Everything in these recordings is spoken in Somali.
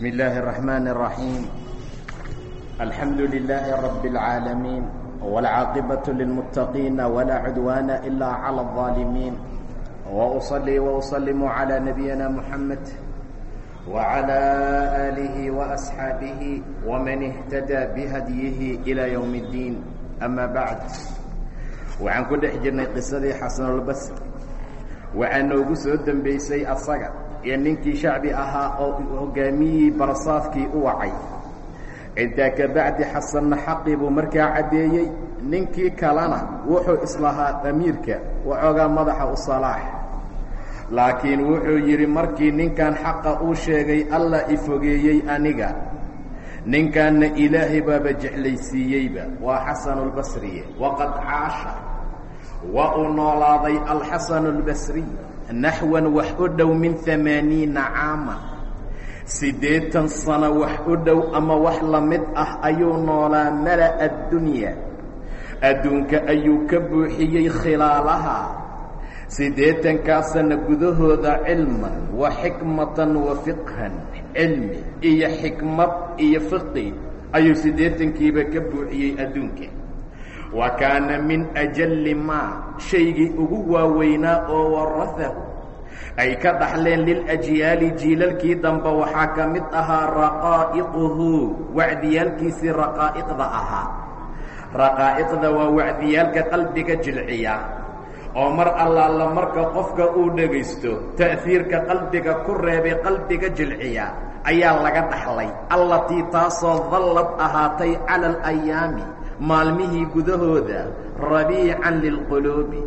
بسم الله الرحمن الرحيم الحمد لله رب العالمين والعاقبة للمتقين ولا عدوان إلا على الظالمين وأصلي وأسلم على نبينا محمد وعلى آله وأصحابه ومن اهتدى بهديه إلى يوم الدين أما بعد waxaan ku dhex jirnay qisadii xasanulbasri waxaa noogu soo dembaysay asaga iyo ninkii shacbi ahaa oo hogaamiyihii barsaafkii u wacay. Intaa ka bacdi xasanna xaqii buu markaa caddeeyey ninkii kalena wuxuu islahaa amiirka waxoogaa madaxa u salaax. Laakiin wuxuu yidhi markii ninkan xaqa uu sheegay allah i fogeeyey aniga. Ninkanna ilaahay baaba jeclaysiiyeyba. Waa xasanulbasriye waqad caasha. Waa uu noolaaday alxasanu albasriy naxwan wax u dhow min amaaniina caaman siddeetan sano wax u dhow ama wax la mid ah ayuu noolaa mala'a addunya. Adduunka ayuu ka buuxiyey khilaalaha. Siddeetankaa sana gudahooda cilman wa xikmatan wa fiqhan cilmi iyo xikmad iyo fiqi ayuu siddeetankiiba ka buuxiyey adduunka wa kaana min ajalli maa shaygii ugu waaweynaa oo warahahu ay ka dhaxleen liljyaali jiilalkii dambe waxaa ka mid ahaa raqaa'iquhu wacdiyaalkiisii raqaa'iqda ahaa. Raqaa'iqda waa wacdiyaalka qalbiga jilciya oo mar allaala marka qofka uu dhegaysto ta'hiirka qalbiga ku reebay qalbiga jilciya ayaa laga dhaxlay. Allatii taasoo dallad ahaatay cala alayaami maalmihii gudahooda rabiican lilquluubi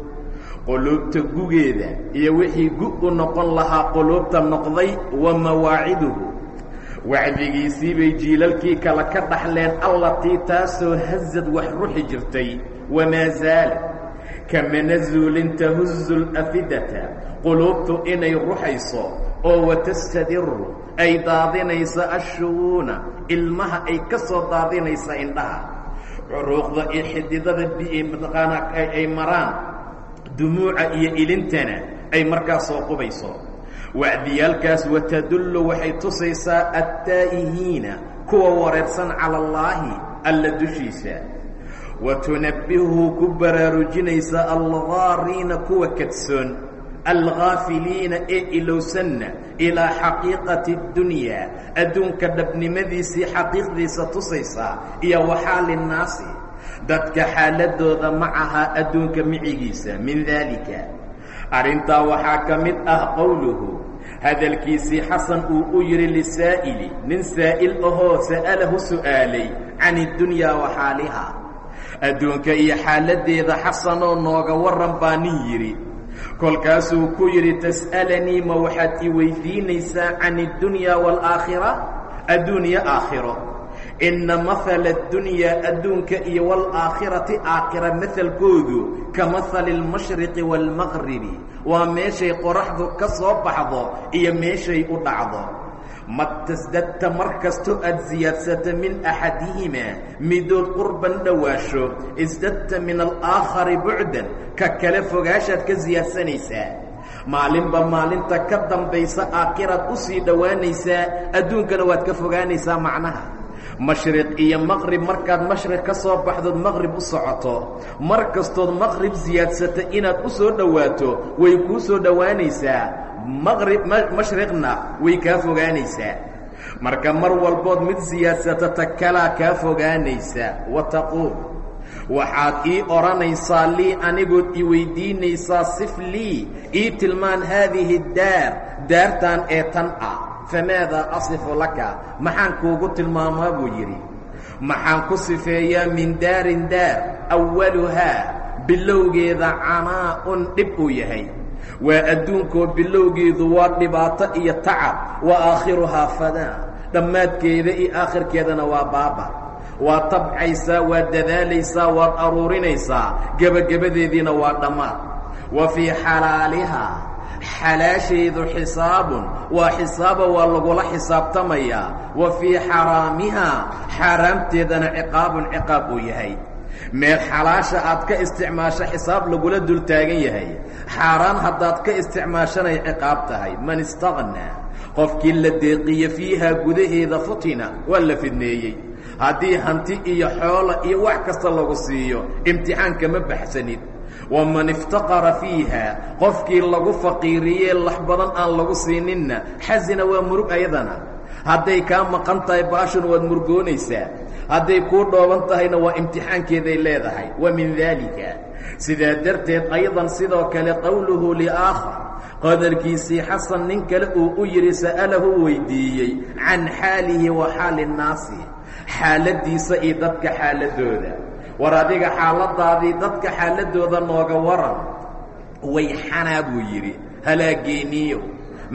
quluubta gugeeda iyo wixii gu u noqon lahaa quluubta noqday wa mawaaciduhu. Wacdigiisii bay jiilalkii kale ka dhaxleen allatii taasoo hasad wax ruxi jirtay wamaa zaala. Kamana zuulin tahuzu lafidata quluubtu inay ruxayso oo watastadiru ay daadinayso ashuguuna ilmaha ay ka soo daadinaysa indhaha curuuqda iyo xididada mataqaanaa ay maraan dumuuca iyo ilintana ay markaa soo qubayso. Wacdiyaalkaas watadullu waxay tusaysaa attaa'ihiina kuwa wareersan cala allaahi alla dushiisa. Wa tunabbihu ku baraarujinaysa algaariina kuwa kadsoon alghaafiliina ee ilowsanna ilaa xaqiiqati اddunyaa adduunka dhabnimadiisii xaqiiqdiisa tusaysaa iyo waxaa linnaasi dadka xaaladooda macahaa adduunka micigiisa min daalika arrintaa waxaa ka mid ah qowluhu hadalkiisii xasan uu u yidhi lisaa'ili nin saa'il ahoo sa'alahu su'aalay can iddunyaa wa xaaliha adduunka iyo xaaladdeeda xasanoo nooga warran baa nin yidhi kolkaasuu ku yidhi tas'alanii ma waxaad i weydiinaysaa can اddunyaa waalaakhira adduunyo aakhiro inna mahala اddunyaa adduunka iyo waalaakhirati aakhira mahalkoodu ka mahali اlmashriqi wاlmaqribi waa meeshay qoraxdu ka soo baxdo iyo meeshay u dhacdo ma tasdadta mar kastoo aad siyaadsata min axadihimaa midood qurban dhowaasho isdadta min alaakhari bucdan ka kale fogaashaad ka siyaadsanaysaa maalinba maalinta ka dambaysa aakhiraad u sii dhowaanaysaa adduunkana waad ka fogaanaysaa macnaha mashriq iyo maqrib markaad mashriq ka soo baxdood maqrib u socoto. Mar kastood maqrib siyaadsata inaad u soo dhowaato way kuu soo dhowaanaysaa. Maqrib mashriqna way kaa fogaanaysaa. Marka mar walbood mid siyaadsata ta kalaa kaa fogaanaysa wa taquul waxaad ii odhanaysaa lii anigood i weyddiinaysaa sif lii ii tilmaan haadihi daar daartan ee tan ah famaadaa asifu laka maxaan kuugu tilmaamaa buu yidhi maxaan ku sifeeyaa min daarin daar awaluhaa bilowgeeda canaa'un dhib uu yahay waa adduunkoo bilowgeedu waa dhibaato iyo tacab wa aakhiruhaa fadaa dhammaadkeeda iyo aakhirkeedana waa baaba waad tabcaysaa waad dadaalaysaa waad aruurinaysaa gebagabadeediina waa dhammaad wa fii xalaalihaa xalaasheedu xisaabun waa xisaaba waa lagula xisaabtamayaa wa fii xaraamihaa xaaraamteedana ciqaabun ciqaab uu yahay. Meel xalaasha aad ka isticmaasho xisaab lagula dul taagan yahay. Xaaraan haddaad ka isticmaashanay ciqaab tahay man istaqnaa qofkii la deeqiye fiihaa gudaheeda futina waa la fidneeyey. Haddii hanti iyo xoola iyo wax kasta lagu siiyo imtixaanka ma baxsanid waman iftaqara fiiha qofkii lagu faqiiriyee lax badan aan lagu siininna xasina waa murug ayadana hadday kaa maqan tahay baashun waad murgoonaysaa hadday kuu dhooban tahayna waa imtixaankeeday leedahay wa min daalika sidaa darteed aydan sidoo kale qowluhu liaakhar qodalkiisii xasan nin kale uu u yidhi sa'alahu weydiiyey can xaalihi wa xaali nnaasi iyo dadka xaaladooda war adiga xaaladaadii dadka xaaladooda nooga waran way xanaa buu yidhi halaageeniyo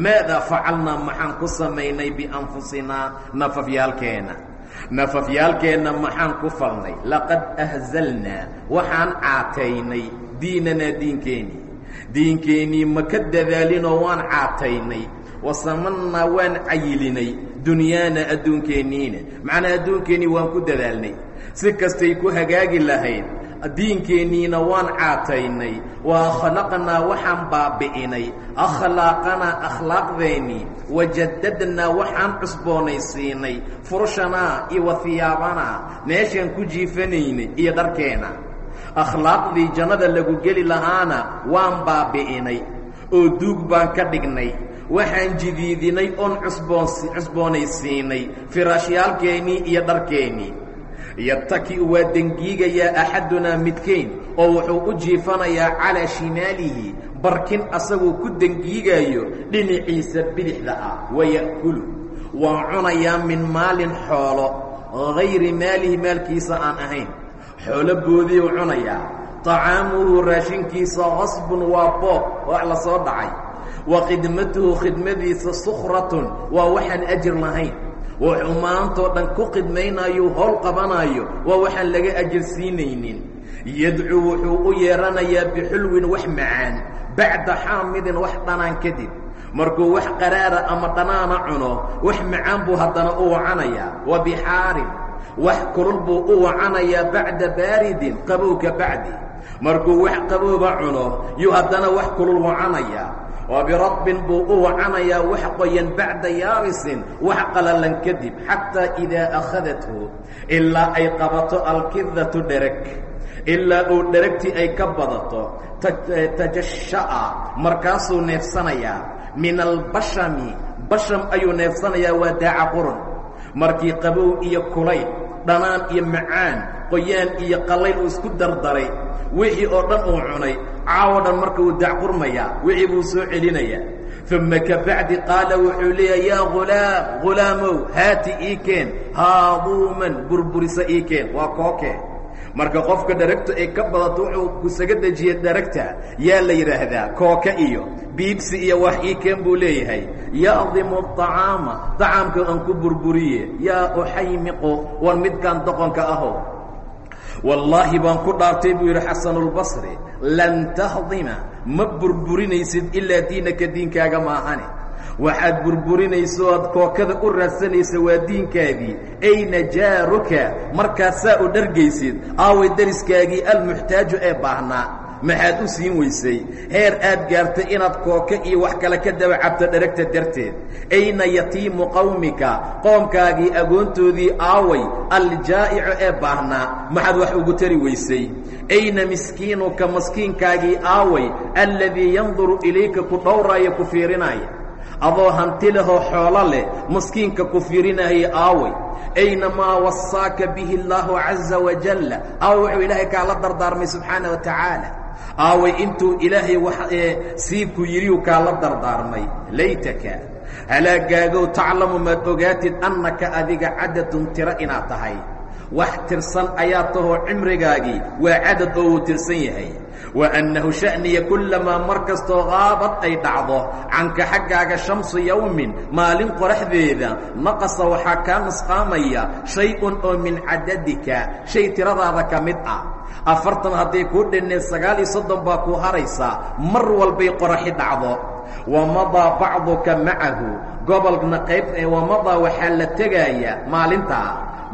maadaa facalnaa maxaan ku samaynay bianfusinaa nafafyaalkeenna? Nafafyaalkeenna maxaan ku falnay? Laqad ahzalnaa waxaan caataynay diinanaa diinkeennii diinkeennii ma ka dadaalinoo waan caataynay wasamannaa waan cayilinay dunyaana adduunkeenniina macnaa adduunkeennii waan ku dadaalnay. Si kastay ku hagaagi lahayd diinkeenniina waan caataynay. Wa akhlaqnaa waxaan baabi'inay. Akhlaaqanaa akhlaaqdeennii wajadadnaa waxaan cusboonaysiinay. Furushanaa iyo wa hiyaabanaa meeshaan ku jiifanaynay iyo dharkeenna akhlaaqdii jannada lagu geli lahaana waan baabi'inay. Oo duug baan ka dhignay waxaan jidiidinay oon cusboonaysiinay firaashyaalkeennii iyo dharkeennii yataki waa dengiigayaa axadunaa midkayn oo wuxuu u jiifanayaa calaa shimaalihi barkin asagoo ku dengiigaayo dhinaciisa bidixda ah waya'kulu waa cunayaa min maalin xoolo hayri maalihi maalkiisa aan ahayn. Xoolo boodiyuu cunayaa طacaamuhu raashinkiisa qasbun waa boob wax la soo dhacay wa khidmatuhu khidmadiisa sukhratun waa waxaan ajir lahayn. Wuxuu maantoo dhan ku khidmaynayo howl qabanaayo. Waa waxaan laga ajir siinaynin. Yadcuu wuxuu u yeeranayaa bixulwin wax macaan bacda xaamidin wax dhanaan kadib. Markuu wax qaraara ama dhanaana cuno wax macaan buu haddana u wacanayaa. Wa bixaarin wax kulul buu u wacanayaa bacda baaridin qabowka bacdi. Markuu wax qabooba cuno yuu haddana wax kulul wacanayaa wa biradbin buu u wacanayaa wax qoyan bacda yaabisin wax qalalan kadib xataa idaa akhadathu ilaa ay qabato alkidatu dhereg ilaa uu dheregtii ay ka badato tajasha'a markaasuu neefsanayaa min albashami basham ayuu neefsanayaa waa daaca qurun markii qabow iyo kulayl dhanaan iyo macaan qoyaan iyo qallayl uu isku dardaray wixii oo dhan uu cunay caawo dhan marka uu dacqurmayaa wixii buu soo celinayaa. Uma kabacdi qaala wuxuu leeyahay yaa hulaam hulaamow haati ii keen haaduuman burburisa ii keen waa kookee marka qofka dharagta ay ka badato wuxuu kusaga dejiye dharagta yaa la yidhaahdaa kooka iyo biibsi iyo wax ii keen buu leeyahay. Ya'dimu aطacaama طacaamka aan ku burburiye yaa uxaymiqu war midkaan doqonka aho wallaahi baan ku dhaartay buu yidhi xasanulbasri lan tahdima ma burburinaysid ilaa diinaka diinkaaga maahane waxaad burburinayso oad kookada u raadsanaysa waa diinkaagii. Ayna jaaruka markaasaa u dhargaysid. Aaway dariskaagii almuxtaaju ee baahnaa maxaad u siin weysay? Heer aad gaartay inaad kooka iyo wax kale ka daba cabto dheragta darteed. Ayna yatiimu qawmika? Qoomkaagii agoontoodii aaway aljaa'icu ee baahnaa maxaad wax ugu tari weysay? Ayna miskiinuka maskiinkaagii aaway alladii yanduru ilayka ku dhowraaya ku fiirinaya adoo hanti lehoo xoolo leh maskiinka ku fiirinaya aaway. Aynamaa wasaaka bihi اllaahu caza wajalla aaway wuxuu ilaahay kaala dardaarmay subxaana wa tacaala aaway intuu ilaahay siibku yidhiu kaala dardaarmay. Laytaka halaagaagow taclamu maad ogaatid annaka adiga cadatun tiro inaad tahay. Wax tirsan ayaa tahoo cimrigaagii waa cadad oo uu tirsan yahay annahu sha'niya kullamaa mar kastoo qaabad ay dhacdo canka xaggaaga shamsu yowmin maalin qoraxdeeda naqasa waxaa kaa nusqaamaya shay-un oo min cadadika shay tiradaada ka mid ah afartan hadday kuu dhinneed sagaal iyo soddon baa kuu haraysaa mar walbay qoraxi dhacdo wamadaa bacduka macahu gobolna qayb wamadaa waxaa la tegaaya maalintaa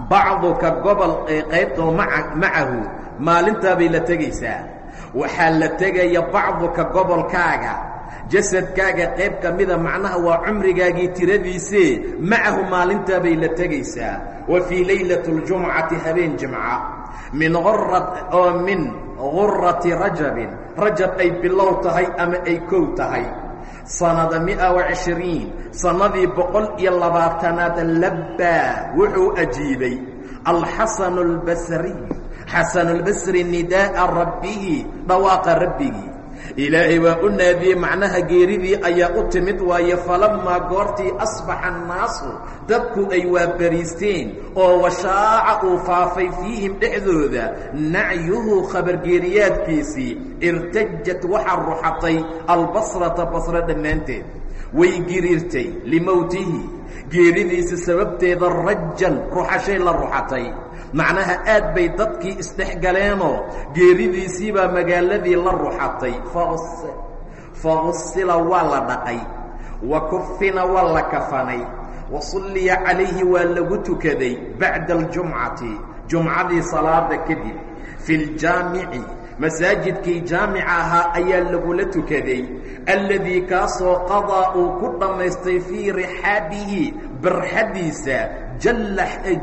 bacduka gobol qaybtoo maa macahu maalintaabay la tegaysaa waxaa la tegaya bacduka gobolkaaga jasadkaaga qayb ka mida macnaha waa cumrigaagii tiradiisee macahu maalintaabay la tegaysaa wa fii laylati اljumcati habeen jimca min oo min gurati rajabin rajab ay bilow tahay ama ay kow tahay sanada mi'a وacishiriin sannadii boqol iyo labaatanaad labbaa wuxuu ajiibay alxasanu اlbasriy xasanu اlbasri nidaa'a rabbihi dhawaaqa rabbigii ilaahay waa u naadiyey macnaha geeridii ayaa u timid waaye falamaa goortii asbaxa annaasu dadku ay waabariisteen oo washaaca uu faafay fiihim dhexdooda nacyuhu khabargeeriyaadkiisii irtajat waxaa ruxatay albasrata basro dhammaanteed. Way giriirtay limowtihi geeridiisa sababteeda rajan ruxashay la ruxatay macnaha aad bay dadkii isdhexgaleenoo geeridiisii baa magaaladii la ruxatay. Fagusila waa la dhaqay wa kufina waa la kafanay wa sulliya calayhi waa lagu tukaday bacda aljumcati jumcadii salaada kadib. Fi ljaamici masaajidkii jaamica ahaa ayaa lagula tukaday alladii kaasoo qadaa uu ku dhammaystay fii rixaabihi barxaddiisa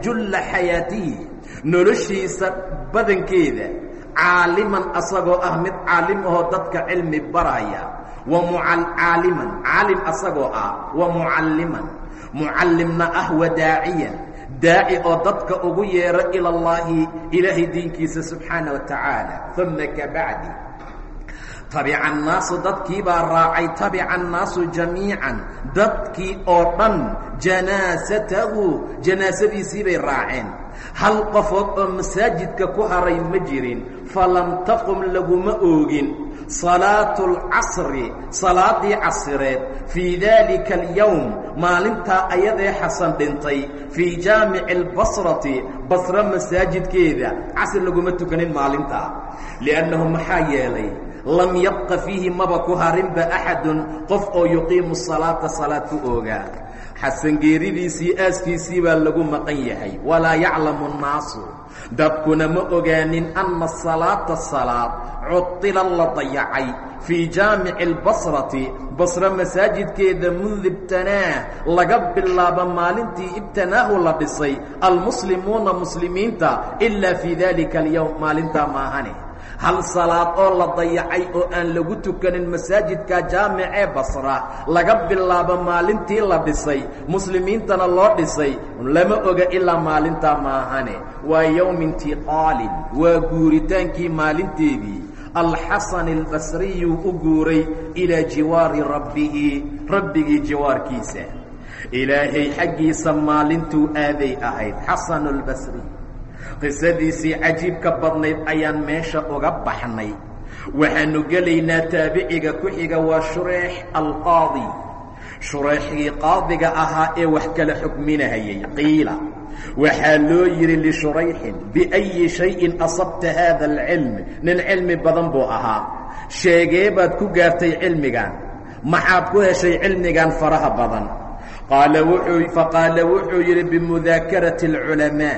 julla xayaatihi noloshiisa badankeeda caaliman asagoo ah mid caalim ahoo dadka cilmi baraya. Wa caaliman caalim asagoo ah wa mucalliman. Mucallimna ah wa daaciyan. Daaci oo dadka ugu yeero ila اllahi ilaahay diinkiisa subxaana wa tacaala. Uma kabacdi tabica annaasu dadkii baa raacay tabica annaasu jamiican. Dadkii oo dhan janaasatahu janaasadiisii bay raaceen hal qofood oo masaajidka ku haray ma jirin falam taqum laguma oogin. Salaatu اlcasri salaadii casireed fii daalika alyowm maalintaa ayadee xasan dhintay fii jaamici اlbasrati basre masaajidkeeda casri laguma tukanin maalintaa liannahu maxaa yeelay lam yabqa fiihi maba ku harinba axadun qof oo yuqiimu salaata salaad ku oogaa xasan geeridiisii aaskiisii baa lagu maqan yahay. Walaa yaclamu nnaasu. Dadkuna ma ogaanin anna salaata salaad cudila la dayacay fii jaamici اlbasrati basre masaajidkeeda mund ibtanaah laga bilaabo maalintii ibtanaahu la dhisay. Almuslimuuna muslimiinta ilaa fii dalika alyowm maalintaa maahane hal salaad oo la dayacay oo aan lagu tukanin masaajidka jaamicee basra laga bilaabo maalintii la dhisay muslimiintana loo dhisay lama oga ilaa maalintaa maahane. Waa yowmi intiqaalin waa guuritaankii maalinteedii. Alxasan albasriyu u guuray ilaa jiwaari rabbihi rabbigii jiwaarkiisa. Ilaahay xaggiisa maalintuu aaday ahayd xasanu اlbasri qisadiisii cajiibka badnayd ayaan meesha uga baxnay. Waxaanu gelaynaa taabiciga ku xiga waa shureex alqaadi. Shureexgii qaadiga ahaa ee wax kala xukminahayay qiila. Waxaa loo yidhi lishurayxin biأyi shayin asabta haada alcilm nin cilmi badan buu ahaa. Sheegee baad ku gaartay cilmigan maxaad ku heshay cilmigan faraha badan? Qaala wuxuu faqaala wuxuu yidhi bimudaakarati اlculamaa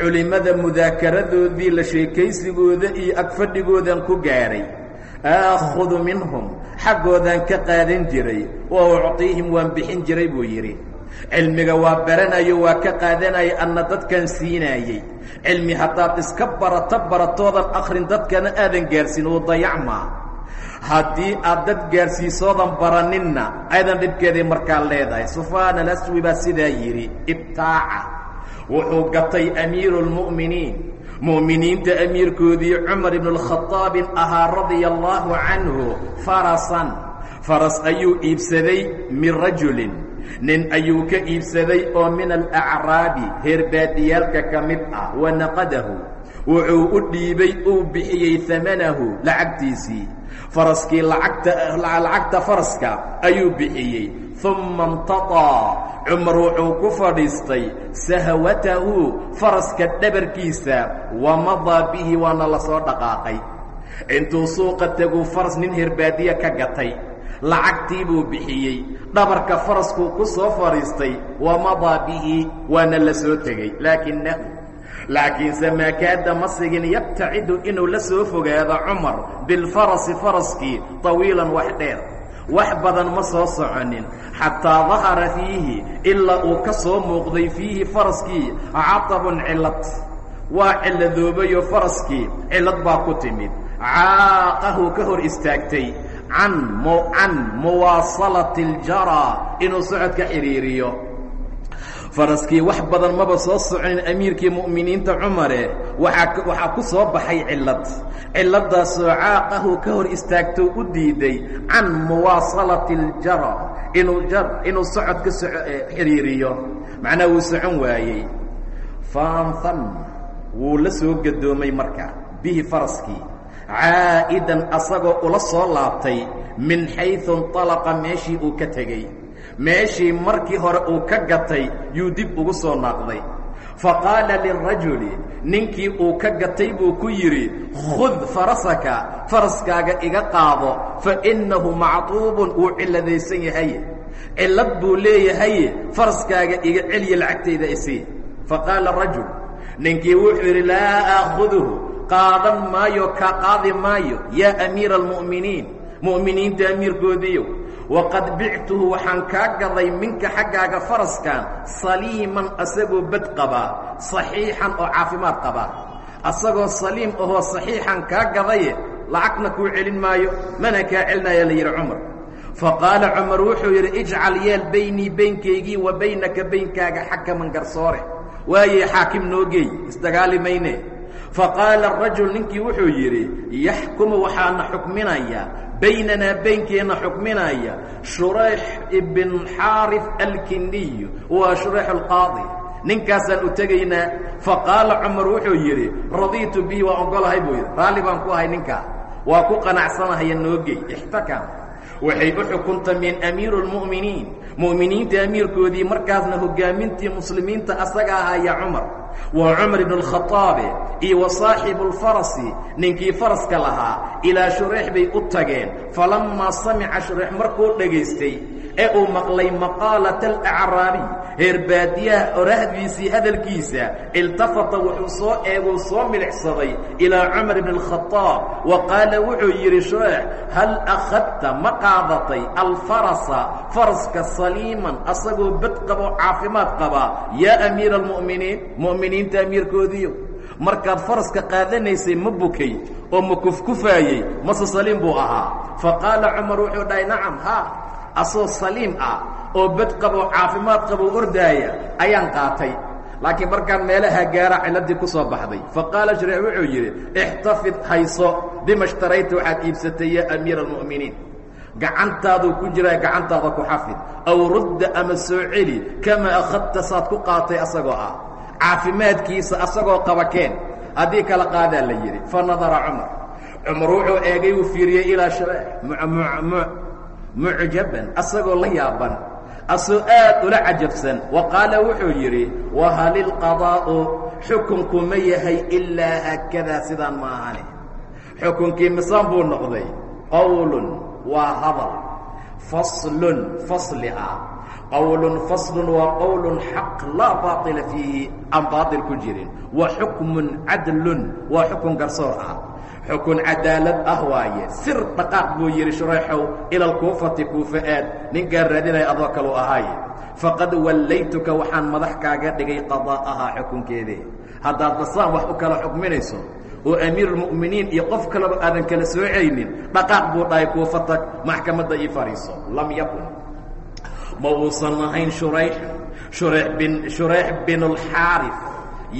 culimmada mudaakaradoodii la sheekaysigooda iyo agfadhigoodan ku gaadhay aakhudu minhum xaggoodaan ka qaadan jiray wa ucطiihim waan bixin jiray buu yidhi. Cilmiga waa baranayo waa ka qaadanaya anna dadkan siinaayey cilmi haddaad iska barato baratoodan akhrin dadkana aadan gaarsiin uu dayacmaa. Haddii aad dad gaarsiisoodan baraninna aydan dhibkeeday markaa leedahay. Sufaan alaswi baa sidaa yidhi ibtaaca wuxuu gatay amiiru اlmu'miniin mu'miniinta amiirkoodii cumar ibnu اlkhadaabin ahaa radia allaahu canhu farasan. Faras ayuu iibsaday min rajulin. Nin ayuu ka iibsaday oo min alacraabi reer baadiyaalka ka mid ah wa naqadahu. Wuxuu u dhiibay uu bixiyey amanahu lacagtiisii. Faraskii lacagta faraska ayuu bixiyey uma intaطaa cumar wuxuu ku fadhiistay sahwatahu faraska dhabarkiisa wamadaa bihi waana la soo dhaqaaqay intuu suuqa teguu faras nin herbaadiya ka gatay lacagtii buu bixiyey dhabarka faraskuu ku soo fadhiistay wamadaa bihi waana la soo tegey laakinahu laakiinse maakaada ma sigin yabtacidu inuu la soo fogaado cumar bilfarasi faraskii طawiilan wax dheer wax badan ma soo soconin xataa dahara fiihi ilaa uu ka soo muuqday fiihi faraskii. Catabun cilad waa ciladoobayo faraskii. Cilad baa ku timid. Caaqahu ka hor istaagtay. Can can muwaasalati اljara inuu socodka xidhiiriyo faraskii wax badan maba soo soconin amiirkii mu'miniinta cumare waaa waxaa ku soo baxay cillad cilladdaasoo caaqahu ka hor istaagto u diiday can muwaasalati اljara inuu inuu socod ka soco xidhiiriyo macnaha wuu socon waayey faanhan wuu la soo gadoomay marka bihi faraskii caa'idan asagoo ula soo laabtay min xayثu اnطalaqa meeshii uu ka tegey meeshii markii hore uu ka gatay yuu dib ugu soo naaqday. Faqaala lirajuli ninkii uu ka gatay buu ku yidhi khud farasaka faraskaaga iga qaado fainnahu mactuubun wuu cilladaysan yahay. Cillad buu leeyahay faraskaaga iga celiya lacagtayda isii faqaala rajul ninkii wuxuu yidhi laa aakhuduhu qaadan maayo ka qaadi maayo yaa amiira almu'miniin mu'miniinta amiirkoodiiyo waqad bictuhu waxaan kaa gaday minka xaggaaga faraskan saliiman asagoo bad qabaa saxiixan oo caafimaad qabaa asagoo saliim ahoo saxiixan kaa gadaye lacagna kuu celin maayo mana kaa celinaya la yidhi cumar. Faqaala cumar wuxuu yidhi ijcal yeel baynii baynkaygii wa baynaka baynkaaga xakaman garsoore. Waayey xaakim noo geey isdagaali mayne faqaala arajul ninkii wuxuu yidhi yaxkumu waxaana xukminaya baynanaa baynkeenna xukminaya shurayx ibn xaarif alkiniy waa shurayx alqaadi. Ninkaasaan u tegaynaa faqaala cumar wuxuu yidhi radiitu bihi waa ogolahay buu yidhi. Raalli baan ku ahay ninkaa. Waa ku qanacsanahaya noogey ixtakam waxay u xukuntameen amiiru lmu'miniin mu'miniinta amiirkoodii markaasna hogaamintii muslimiinta asaga ahaa ya cumar. Waa cumar ibnu lkhaaabe iyo wa saaxibu lfarasi ninkii faraska lahaa ilaa shureex bay u tageen. Falammaa samica shureex markuu dhegaystay ee uu maqlay maqaalata alacraabiy reer baadiyaha orahdiisii hadalkiisa iltafata wuxuu soo eeguu soo milicsaday ilaa cumar ibn اlkhadaab wa qaala wuxuu yidhi shureyx hal akhadta ma qaadatay alfarasa faraska saliiman asagoo bad qaboo caafimaad qabaa yaa amiira almu'miniin mu'miniinta amiirkoodiiyo markaad faraska qaadanaysay ma bukay oo ma kufkufaayey mase saliim buu ahaa. Faqaala cumar wuxuu dhahay nacam haa asoo saliim ah oo bad qaboo caafimaad qaboo ordaaya ayaan qaatay. Laakiin markaan meelaha gaara ciladii ku soo baxday faqaala shureyx wuxuu yidhi ixtafid hayso bima shtarayta waxaad iibsatay yaa amiira almu'miniin. Gacantaaduu ku jiraa gacantaada ku xafid. Aw rudda ama soo celi kamaa akhadta saad ku qaatay asagoo ah. Caafimaadkiisa asagoo qabakeen haddii kala qaadaa la yidhi fa nadara cumar. Cumar wuxuu eegay uu fiiriyey ilaa mucjaban asagoo la yaaban asoo aad ula cajabsan. Wa qaala wuxuu yidhi wahal ilqadaa'u xukunku ma yahay ilaa haakadaa sidaan ma ahane xukunkii misaan buu noqday qowlun waa hadal faslun fasli ah. Qowlun faslun waa qowlun xaq laa baaطila fiihi aan baaطil ku jirin. Wa xukmun cadlun waa xukun garsoor ah xukun cadaalad ah waaye. Sir dhaqaaq buu yidhi shurayxow ila alkuufati kuufa aad ninkaan raadinaya adoo kalu ahaaye. Faqad wallaytuka waxaan madax kaaga dhigay qadaa'ahaa xukunkeedii haddaad basaan wax u kala xukminayso oo amiirulmu'miniin iyo qof kaleba aadan kala soocaynin dhaqaaq buu dhahay kuufa tag maxkamadda ii fadhiiso lam yakun. Ma uusan ahayn shurayx. Shurayx bin shurayx bin alxaarif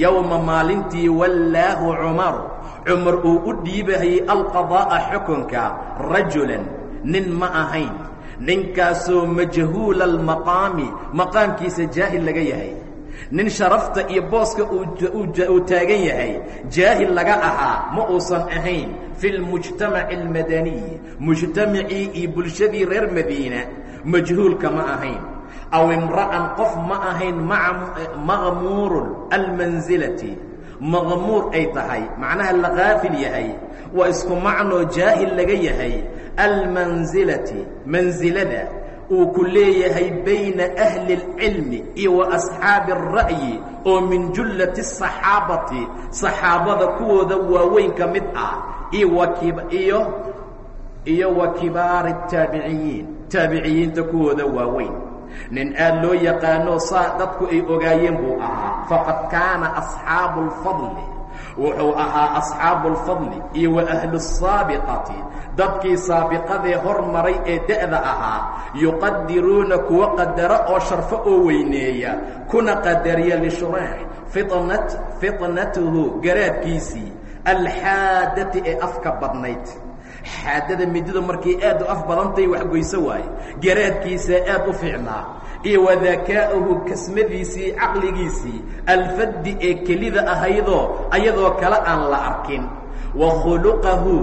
yowma maalintii wallaahu cumaru cumar uu u dhiibahayey alqadaa'a xukunka rajulan nin ma ahayn. Ninkaasoo majhuula almaqaami maqaamkiisa jaahil laga yahay. Nin sharafta iyo booska uu taagan yahay jaahil laga ahaa ma uusan ahayn. Fi lmujtamaci almadaniy mujtamacii iyo bulshadii reer madiina majhuulka ma ahayn. Aw imra'an qof ma ahayn maqmuuru almansilati maqmuur ay tahay macnaha la kaafil yahay waa isku macnoo jaahil laga yahay almansilati mansilada uu ku leeyahay bayna ahli اlcilmi iyo wa asxaabi الra'yi oo min jullati الصaxaabati saxaabada kuwooda waaweyn ka mid ah iyo iyo wa kibaari الtaabiciyiin taabiciyiinta kuwooda waaweyn nin aad loo yaqaano saa dadku ay ogaayeen buu ahaa faqad kaana asxaabu اlfadli wuxuu ahaa asxaabu اlfadli iyo wa ahlu الsaabiqati dadkii saabiqadee hormaray ee da'da ahaa yuqadiruuna kuwa qadara oo sharfo oo weyneeya kuna qadariya lishuraax fitnat fitnatuhu garaadkiisii alxaadati ee afka badnayd xaadada midida markay aad u af badantay waxgoyso waaye garaadkiisaa aad u fiicnaa iyo wadakaa'uhu kasmadiisii caqligiisii alfaddi ee kelida ahaydoo ayadoo kale aan la arkin. Wa khuluqahu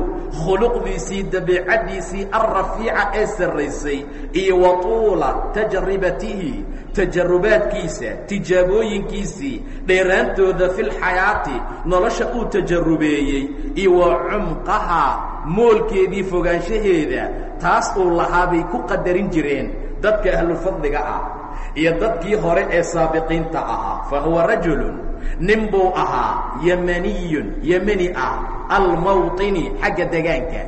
khuluqdiisii dabiicaddiisii alrafiica ee sarraysay. Iyo wa tuula tajribatihi tajarubaadkiisa tijaabooyinkiisii dheeraantooda filxayaati nolosha uu tajarubeeyey iyo cumqaha moolkeedii fogaanshaheeda taas uu lahaa bay ku qadarin jireen dadka ahlulfadliga ah iyo dadkii hore ee saabiqiinta ahaa. Fa huwa rajulun nin buu ahaa yemaniyun yemeni ah almawطini xagga degaanka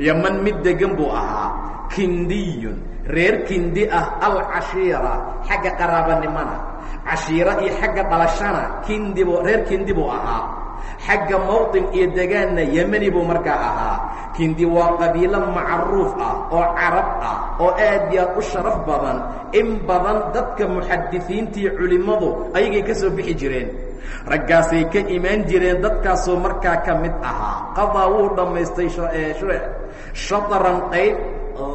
yeman mid degan buu ahaa. Kindiyun. Reer kindi ah alcashiira. Xagga qaraabanimana cashiiro iyo xagga dhalashana kindi bu reer kindi buu ahaa. Xagga mawطin iyo degaanna yemeni buu markaa ahaa. Kindi waa qabiilo macruuf ah oo carab ah oo aad iyo aad u sharaf badan. In badan dadka muxadisiintii culimmadu ayagay ka soo bixi jireen raggaasay ka imaan jireen dadkaasoo markaa ka mid ahaa. Qadaa wuu dhammaystay shurec shataran qayb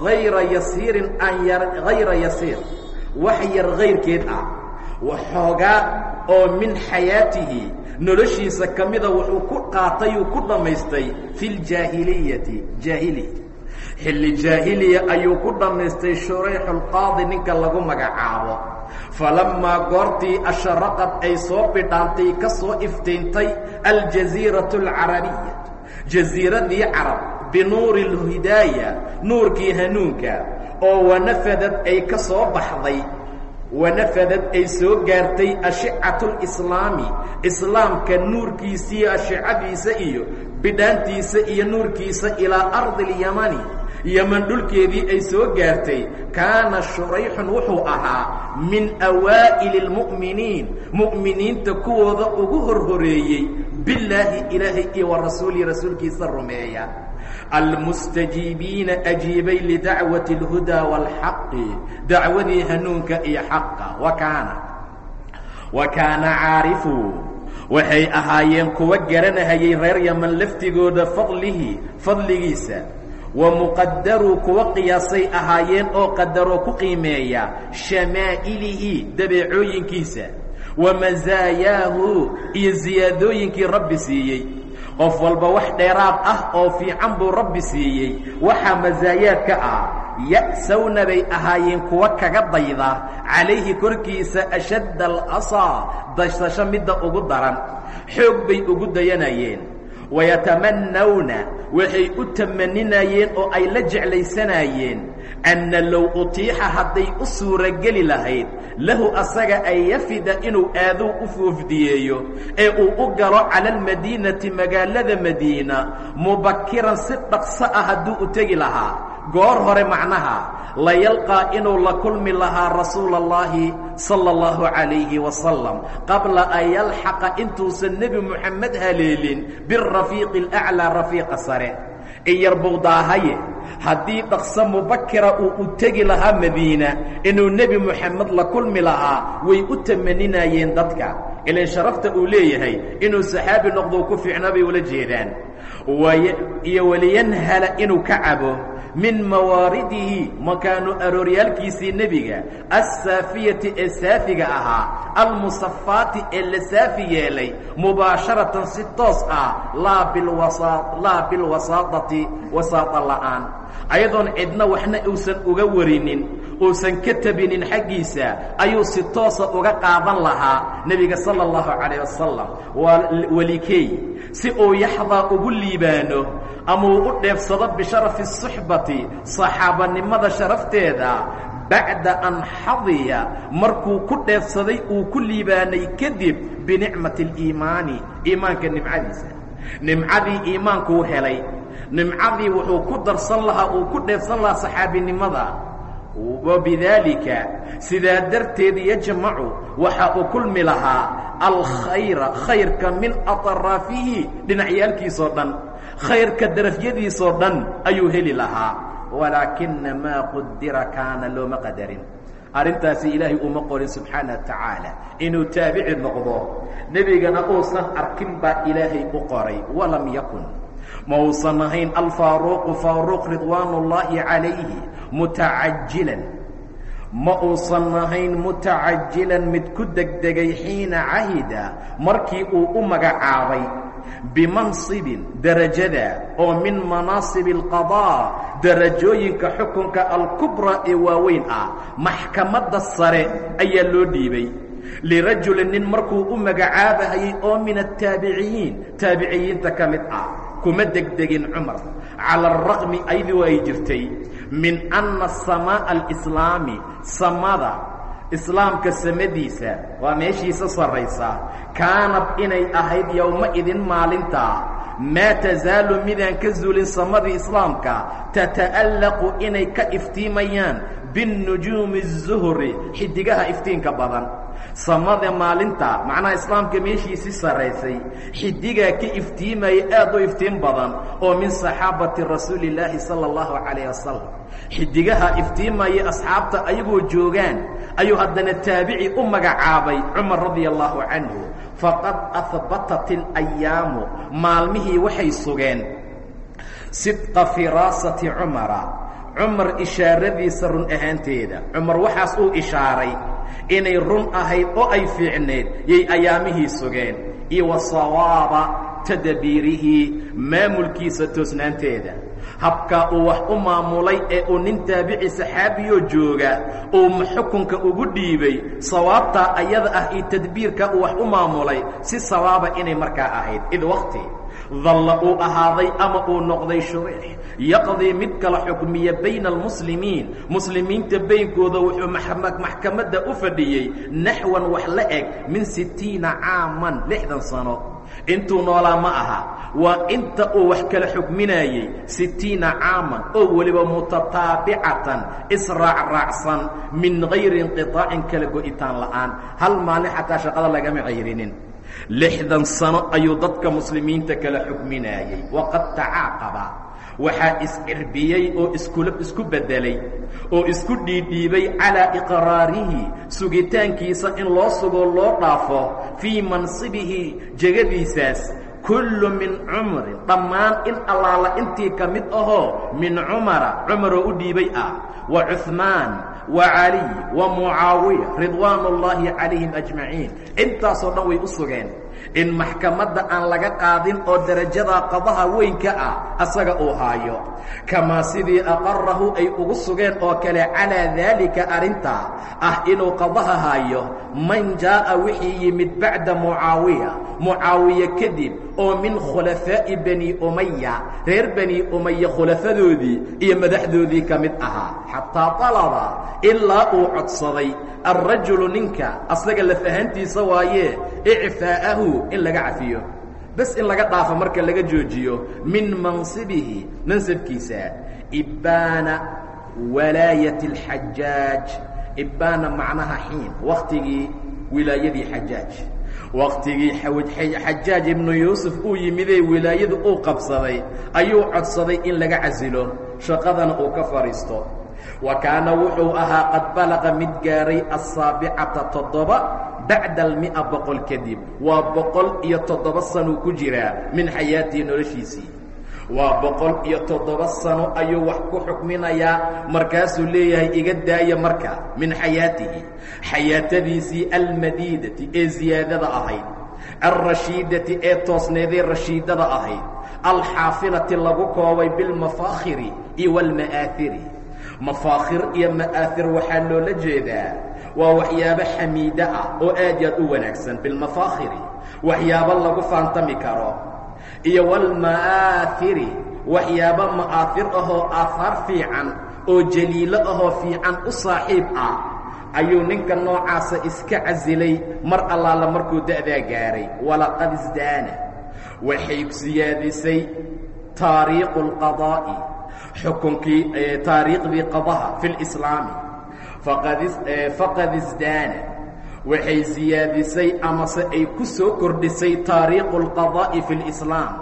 hayra yasiirin aan hayra yasiir. Wax yar hayrkeed ah. Waxoogaa oo min xayaatihi. Noloshiisa ka mida wuxuu ku qaatay uu ku dhammaystay fi ljaahiliyati jaahili xilli jaahiliya ayuu ku dhammaystay shurayxulqaadi ninka lagu magacaabo. Falammaa goortii asharaqad ay soo bidhaantay ka soo iftiintay aljaziiratu alcarabiya jasiiradii carab binuuri اlhidaaya nuurkii hanuunka oo wanafadad ay ka soo baxday. Wanafadad ay soo gaartay ashicatu lislaami islaamka nuurkiisiiyo ashicadiisa iyo bidhaantiisa iyo nuurkiisa ilaa ardi اlyamani yeman dhulkeedii ay soo gaartay kaana shurayxun wuxuu ahaa min awaa'ili اlmu'miniin mu'miniinta kuwooda ugu horhoreeyey bilaahi ilaahay iyo wa rasuulihi rasuulkiisa rumeeya almustajiibiina ajiibay lidacwati اlhudaa wاlxaqi dacwadii hanuunka iyo xaqa wa kaana wa kaana caarifu waxay ahaayeen kuwa garanahayay reer yaman laftigooda fadlihi fadligiisa wa muqadaruu kuwa qiyaasay ahaayeen oo qadaroo ku qiimeeya shamaa'ilihi dabeecooyinkiisa. Wa masaayaahu iyo siyaadooyinkii rabbi siiyey. Qof walba wax dheeraad ah oo fiican buu rabbi siiyey. Waxaa masaayaadka ah ya'sawna bay ahaayeen kuwa kaga dayda. Calayhi korkiisa ashadda alasaa daysasho midda ugu daran. Xoog bay ugu dayanayeen wayatamannawna waxay u tamaninayeen oo ay la jeclaysanaayeen anna low utiixa hadday u suurageli lahayd lahu asaga an yafida inuu aaduu u foofdiyeeyo ee uu u galo cala almadiinati magaalada madiina mubakiran si dhaqso ah hadduu u tegi lahaa goor hore macnaha la yalqaa inuu la kulmi lahaa rasuula اllahi salى اllahu calayhi wasalam qabla an yalxaqa intuusan nebi moxamed haleelin birafiiqi اlaclaa rafiiqa sare in yar buu daahaye haddii dhaqso mubakira uu u tegi lahaa madiina inuu nebi moxamed la kulmi lahaa way u tamaninayeen dadka ilan sharafta uu leeyahay inuu saxaabi noqdou ku fiicnaa bay ula jeedaan iyo waliyanhala inuu ka cabo min mawaaridihi makaanu arooryaalkiisii nebiga assaafiyati ee saafiga ahaa almusafaati ee la saafi yeelay mubaasharatan si toos ah laa bilwasaadati wasaada la'aan. Ayadoon cidna waxna uusan uga warinin uusan ka tabinin xaggiisa ayuu si toosa uga qaadan lahaa nebiga sala allahu calayh wasalam waa welikey si uu yaxdaa ugu liibaano ama uu u dheefsado bisharafi suxbati saxaabanimada sharafteeda bacda an xadiya markuu ku dheefsaday uu ku liibaanay kadib binicmati aliimaani iimaanka nimcadiisa. Nimcadii iimaankuu helay. Nimcadii wuxuu ku darsan lahaa uu ku dheefsan lahaa saxaabinimada. Wabidaalika sidaa darteed yajmacu waxa uu kulmi lahaa alkhayra khayrka min aطraafihi dhinacyaalkiisoo dhan khayrka darafyadiisoo dhan ayuu heli lahaa. Walaakina maa qudira kaana looma qadarin. Arrintaasi ilaahay uma qorin subxaana wa tacaala. Inuu taabici noqdo nebigana uusan arkin baa ilaahay u qoray. Walam yakun. Ma uusan ahayn alfaaruuqu faaruuq ridwaan ullaahi calayhi mutacajilan ma uusan ahayn mutacajilan mid ku degdegay xiina cahida markii uu u magacaabay bimansibin derajada oo min manaasib alqadaa derajooyinka xukunka alkubraa ee waaweyn ah. Maxkamadda sare ayaa loo dhiibay. Lirajulin nin markuu u magacaabahayay oo min ataabiciyiin taabiciyiinta ka mid ah. Kuma degdegin cumar. Cala araqmi ayadoo ay jirtay. Min anna samaa alislaami samada islaamka samadiisa waa meeshiisa sarraysa. Kaanad inay ahayd yowma-idin maalintaa maa tasaalu midaan ka zuulin samadii islaamka. Tata'allaqu inay ka iftiimayaan binujuumi zuhri xidigaha iftiinka badan. Samada maalinta macnaha islaamka meeshiisii saraysay xidigaa ka iftiimaya aad u iftiin badan oo min saxaabati rasuuli illaahi sala allahu calayh wasalam xidigaha iftiimaya asxaabta ayagoo joogaan ayuu haddana taabici u magacaabay cumar radia allahu canhu faqad ahbatat alayaamu maalmihii waxay sugeen. Sidqa firaasati cumara cumar ishaaradiisa run ahaanteeda. Cumar waxaas uu ishaaray inay run ahayd oo ay fiicneed yay ayaamihii sugeen. Iyo wa sawaaba tadabiirihii maamulkiisa toosnaanteeda. Habkaa uu wax u maamulay ee uu nin taabici saxaabiyoo jooga uu xukunka ugu dhiibay. Sawaabtaa ayada ah iyo tadbiirka uu wax u maamulay si sawaaba inay markaa ahayd. Id waqti dalla uu ahaaday ama uu noqday shuriix yaqdii mid kala xukmiya bayna almuslimiin. Muslimiinta baynkooda wuxuu maxkamadda u fadhiyey naxwan wax la eg min sittiina caaman lixdan sano. Intuu noolaa ma aha. Waa inta uu wax kala xukminaayey sittiina caaman oo weliba mutataabicatan israacraacsan min gayri inqiطaacin kala go'itaan la'aan. Hal maalin xataa shaqada lagama cayrinin lixdan sano ayuu dadka muslimiinta kala xukminaayey waqad tacaaqaba waxaa iscirbiyey oo iskula isku beddelay oo isku dhiidhiibay calaa iqraarihi sugitaankiisa in loo sugoo loo dhaafo fii mansibihi jegadiisaas. Kullu min cumrin dhammaan in allaala intii ka mid ahoo min cumara cumaroo u dhiibay ah. Wa cuhmaan wa caliy wa mucaawiya ridwaan ullaahi calayhim ajmaciin. Intaasoo dhan way u sugeen in maxkamadda aan laga qaadin oo derajada qadaha weynka ah asaga uu haayo. Kamaa sidii aqarahu ay ugu sugeen oo kale calaa daalika arrintaa ah inuu qadaha haayo man jaa'a wixii yimid bacda mucaawiya mucaawiya kadib oo min khulafaa'i bani umaya reer bani umaya khulafadoodii iyo madaxdoodii ka mid ahaa. Xataa talaba ilaa uu codsaday alrajulu ninka asaga lafahantiisa waaye icfaa'ahu in laga cafiyo bes in laga dhaafo marka laga joojiyo min mansibihi mansabkiisa ibbaana walaayati اlxajaaj ibbaana macnaha xiin waktigii wilaayadii xajaaj waktigii xajaaj ibnu yuusuf uu yimidee wilaayadu uu qabsaday ayuu codsaday in laga casilo shaqadana uu ka fadhiisto wa kaana wuxuu ahaa qad balaqa mid gaaray asaabicata toddoba bacda almi'a boqol kadib waa boqol iyo toddoba sanuu ku jiraa min xayaatihi noloshiisii. Waa boqol iyo toddoba sano ayuu wax ku xukminayaa markaasuu leeyahay iga daaya marka min xayaatihi xayaatadiisii almadiidati ee ziyaadada ahayd alrashiidati ee toosneedee rashiidada ahayd alxaafilati lagu koobay bilmafaakhiri iyo walma'aahiri. Mafaakhir iyo ma'aahir waxaa loola jeedaa waa waxyaabo xamiide ah oo aad iyo aad u wanaagsan bilmafaakhiri waxyaabo lagu faantami karo. Iyo walma'aahiri waxyaabo ma'aahir ahoo aahaar fiican oo jaliilo ahoo fiican u saaxiib ah. Ayuu ninka noocaasa iska casilay mar allaala markuu da'daa gaaray. Walaqad isdaana waxay siyaadisay taariikhu اlqadaa'i xukunkii taariikhdii qadaha fi اlislaami faqad isdaana waxay siyaadisay amase ay ku soo kordhisay taariikhu اlqadaa'i fi اlislaam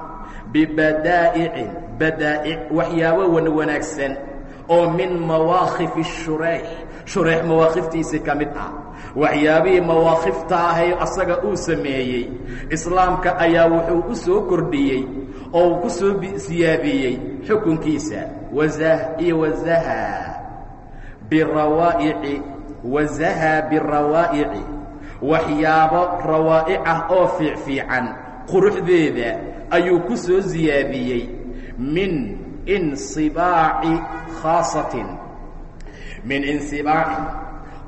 bibadaa'icin badaa'ic waxyaabo wan wanaagsan oo min mawaakif الshureex shureex mawaaqiftiisii ka mid ah waxyaabihii mawaaqifta ahay asaga uu sameeyey islaamka ayaa wuxuu u soo kordhiyey oo uu ku soo siyaadiyey xukunkiisa wazah iyo wazaha birawaa'ici wazaha birawaa'ici waxyaabo rawaa'ic ah oo fiicfiican quruxdeeda ayuu ku soo siyaadiyey min insibaaci khaasatin min insibaacin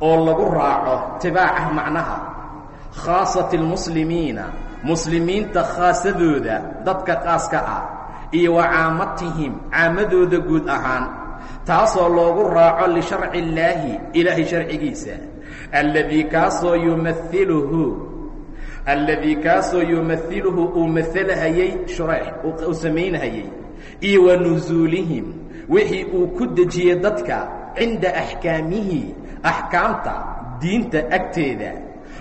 oo lagu raaco tibaacah macnaha khaasati اlmuslimiina muslimiinta khaasadooda dadka qaaska ah iyo wa caamatihim caamadooda guud ahaan taasoo loogu raaco lisharci اllaahi ilaahay sharcigiisa. Alladii kaasoo yumahiluhu alladii kaasoo yumahiluhu uu maelahayey shureyx uu samaynhayey iyo wa nusuulihim wixii uu ku dejiyey dadka cinda axkaamihi axkaamta diinta agteeda.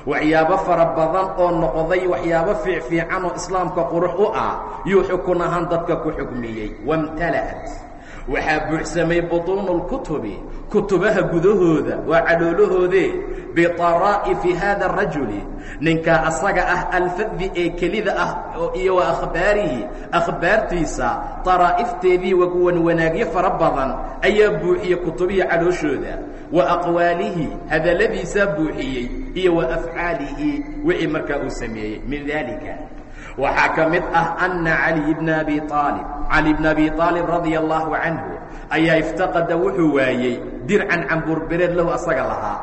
Waxyaabo fara badan oo noqday waxyaabo fiicfiican oo islaamka qurux u ah yuu xukun ahaan dadka ku xukmiyey wamtala'at waxaa buuxsamay butuunu lkutubi kutubaha gudahooda waa cadhoolahoodee bitaraa'ifi haada arajuli ninka asaga ah alfaddi ee kelida ah iyo wa akhbaarihi akhbaartiisa taraa'ifteedii wanwanaagyo fara badan ayaa buuxiyey kutubihi cadhooshooda wa aqwaalihi hadalladiisaa buuxiyey iyo wa afcaalihi wixii markaa uu sameeyey min daalika waxaa ka mid ah ana cali bna abi aalib cali bna abi aalib radia allahu canhu ayaa iftaqada wuxuu waayey dircan camburbereed lahu asaga lahaa.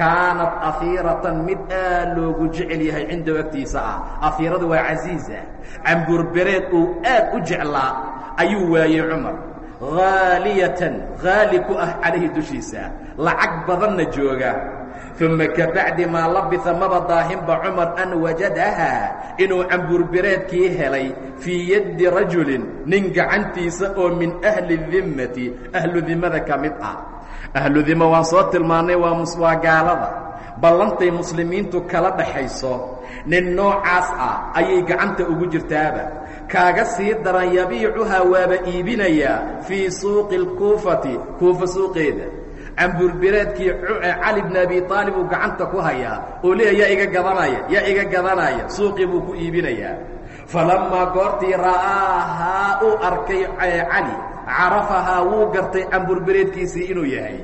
Kaanat afiiratan mid aad loogu jecel yahay cindahu agtiisa ah. Afiiradu waa casiiza camburbereed uu aad u jeclaa ayuu waayey cumar. Haaliyatan haali ku ah calayhi dushiisa. Lacag badanna jooga uma kabacdi maa labisa maba daahinba cumar an wajadaha inuu camburbereedkii helay fii yaddi rajulin nin gacantiisa oo min ahli dimmati ahlu dimada ka mid ah ahlu dima waan soo tilmaannay waa gaalada ballantay muslimiintu kala dhaxayso nin noocaas ah ayay gacanta ugu jirtaaba kaaga sii daran yabiicuhaa waaba iibinayaa fii suuqi اlkuufati kuufa suuqeeda camburbereedkii cali bn abi aalib uu gacanta ku hayaa oo leeya yaa iga gadanaya yaa iga gadanaya suuqii buu ku iibinayaa. Falamaa goortii ra'aahaa uu arkay cali carafahaa wuu gartay camburbereedkiisii inuu yahay.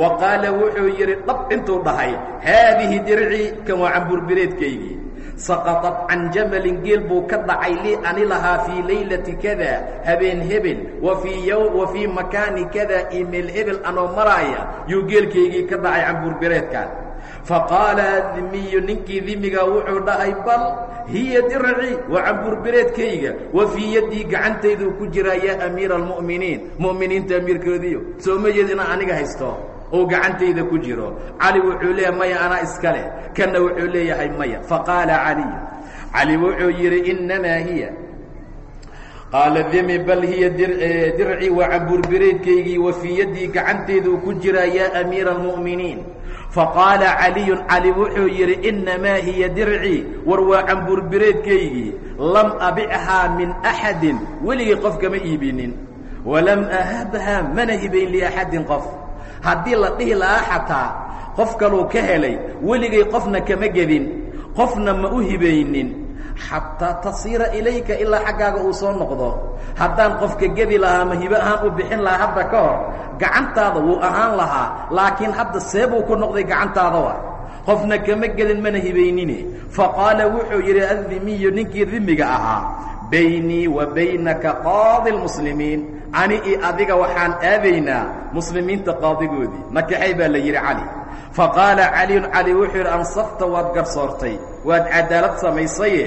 Wa qaala wuxuu yidhi dhab intuu dhahay haadihi dircii kan waa camburbereedkaygii saqaطat can jamalin geel buu ka dhacay lii ani lahaa fii laylati kada habeen hebel wa fii makaani kada imeel hebel anoo maraaya yuu geelkaygii ka dhacay camburbereedkan faqaala dimiyu ninkii dimigaa wuxuu dhahay bal hiya dirci waa camburbereedkayga wa fii yaddii gacantayduu ku jiraa yaa amiira almu'miniin. Mu'miniinta amiirkoodiyo soo ma jeed aniga haysto ou gacantayda ku jiro. Cali wuxuu leeyahay maya anaa iska leh. Kanna wuxuu leeyahay maya. Faqaala caliy cali wuxuu yidhi innamaa hiya. Qaala dimi bal hiya dirci waa camburbereedkaygii wa fii yaddii gacantayduu ku jiraa yaa amiira almu'miniin. Faqaala caliyun cali wuxuu yidhi innamaa hiya dircii war waa camburbereedkaygii lam abichaa min axadin. Weligii qof kama iibinin. Walam ahabhaa mana hibayn liaxadin qof haddii la dhihi lahaa xataa qof kaluu ka helay weligay qofna kama gedin qofna ma u hibaynin. Xataa tasiira ilayka ilaa xaggaaga uu soo noqdo. Haddaan qofka gedi lahaa ma hibo ahaan u bixin lahaa hadda ka hor gacantaada wuu ahaan lahaa laakiin hadda seebuu ku noqday gacantaadawa qofna kama gedin mana hibaynine. Faqaala wuxuu yidhi addimiyu ninkii dimiga ahaa baynii wa baynaka qaadi lmuslimiin ani iyo adiga waxaan aadaynaa muslimiinta qaadigoodii. Nakaxay baa la yidhi cali. Faqaala caliyun cali wuxuu yidhi ansafta waad garsoortay waad cadaalad samaysaye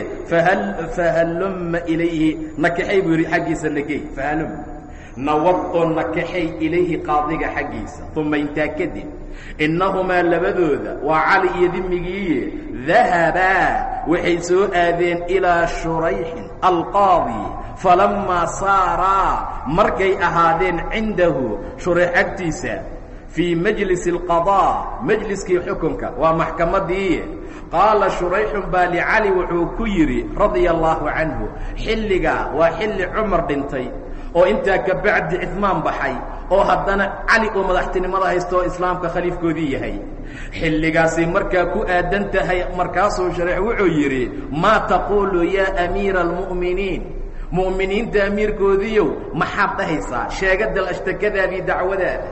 fahallumma ilayhi. Nakaxay buu yidhi xaggiisa lagey fahalum nawad oo nakaxay ilayhi qaadiga xaggiisa. Uma intaa kadib innahumaa labadooda waa cali iyo dimigiiye dahabaa waxay soo aadeen ilaa shurayxin alqaadi falammaa saaraa markay ahaadeen cindahu shurayx agtiisa fii majlisi alqadaa majliskii xukunka waa maxkamaddii qaala shurayxun baa licali wuxuu ku yidhi radia allaahu canhu xilligaa waa xilli cumar dhintay oo intaa ka bacdi cifmaan baxay oo haddana cali oo madaxtinimada haysto oo islaamka khaliifkoodii yahay. Xilligaasay markaa ku aadan tahay markaasuu shareex wuxuu yidhi maa taquulu yaa amiira almu'miniin? Mu'miniinta amiirkoodiiyow maxaad dhahaysaa. Sheegadal ashtakadaadii dacwadaada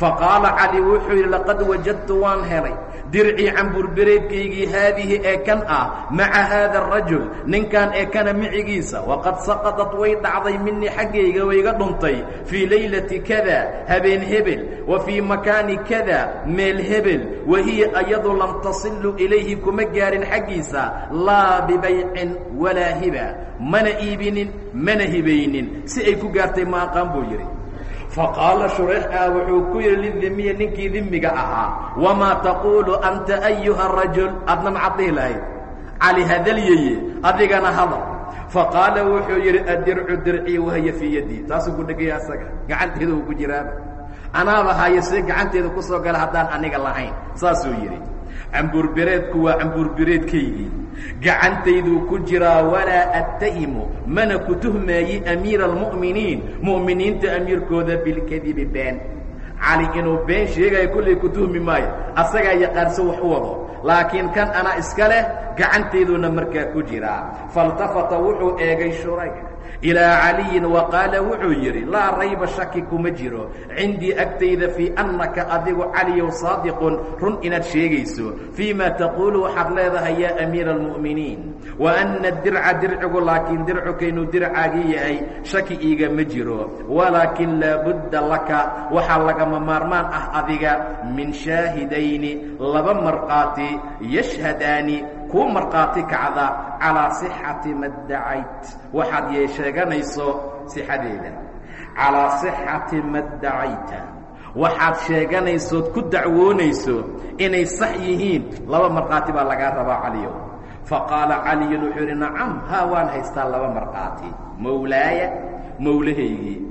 faqaala cali wuxuu yidhi laqad wajadtu waan helay. Dircii camburbereedkaygii haadihi ee kan ah maca haada arajul ninkan ee kana micigiisa waqad saqadat way dhacday minii xaggayga wayga dhuntay fii laylati kada habeen hebel wa fii makaani kada meel hebel wa hiya ayadu lam tasillu ilayhi kuma gaarin xaggiisa laa bibaycin walaa hiba. Mana iibinin mana hibaynin si ay ku gaartay ma aqaan buu yidhi faqaala shurayx ah wuxuu ku yidhi lidimiya ninkii dimiga ahaa wamaa taquulu anta ayuha rajul adna maxaad dhihi lahayd cali hadalyeye adigana hadal faqaala wuxuu yidhi adircu dircii wahya fii yaddii taasuu ku dhegaya asaga gacanteeda uu ku jiraaba anaaba hayo see gacanteeda ku soo gala haddaan aniga lahayn saasuu yidhi cambuurbereedku waa cambuurbereedkaygii gacantayduu ku jiraa walaa attahimu mana ku tuhmaayi amiira almu'miniin. Mu'miniinta amiirkooda bilkadibi been. Cali inuu been sheegayo kullay ku tuhmi maayo asagaa yaqaanso wax u wado. Laakiin kan anaa iska leh gacantayduuna markaa ku jiraa. Faltafata wuxuu eegay shurayx ilaa caliyin wa qaala wuxuu yidhi laa rayba shaki kuma jiro. Cindii agtayda fii annaka adigu caliyow saadiqun run inaad sheegayso. Fii ma taquulu waxaad leedahay yaa amiira almu'miniin wa anna dirca dircigu laakiin dircukaynu dircaagii yahay shaki iigama jiro. Walaakin laabudda laka waxaa lagama maarmaan ah adiga min shaahidayni laba markhaati yashhadaani kuu markhaati kacda calaa sixati ma ddacayt waxaad sheeganayso sixadeeda. Calaa sixati ma waxaad sheeganaysood ku dacwoonayso inay sax yihiin. Laba markhaati baa lagaa rabaa caliyow faqaala caliyun wuxuu yidhi nacam haa waan haystaa laba markhaati mawlaaya mawlahaygii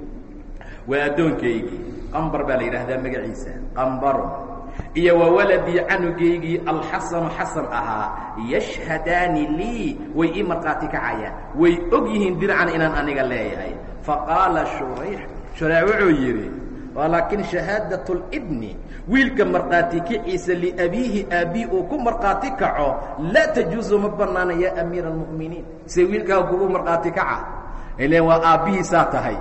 waa addoonkaygii qambar baa la yidhaahdaa magaciisa. Qambaro iyo wa waladii canugaygii alxasanu xasan ahaa yashhadaani lii way ii markhaati kacayaan way og yihiin dircan inaan aniga leeyahay. Faqaala shurayx shurayx wuxuu yidhi walaakin shahaadat اlibni wiilka markhaati kiciisa liabiihi aabii uu ku markhaati kaco laa tajuusu ma bannaana yaa amiira almu'miniin. Se wiilkaa kugu markhaati kaca? Ilen waa aabbihiisaa tahay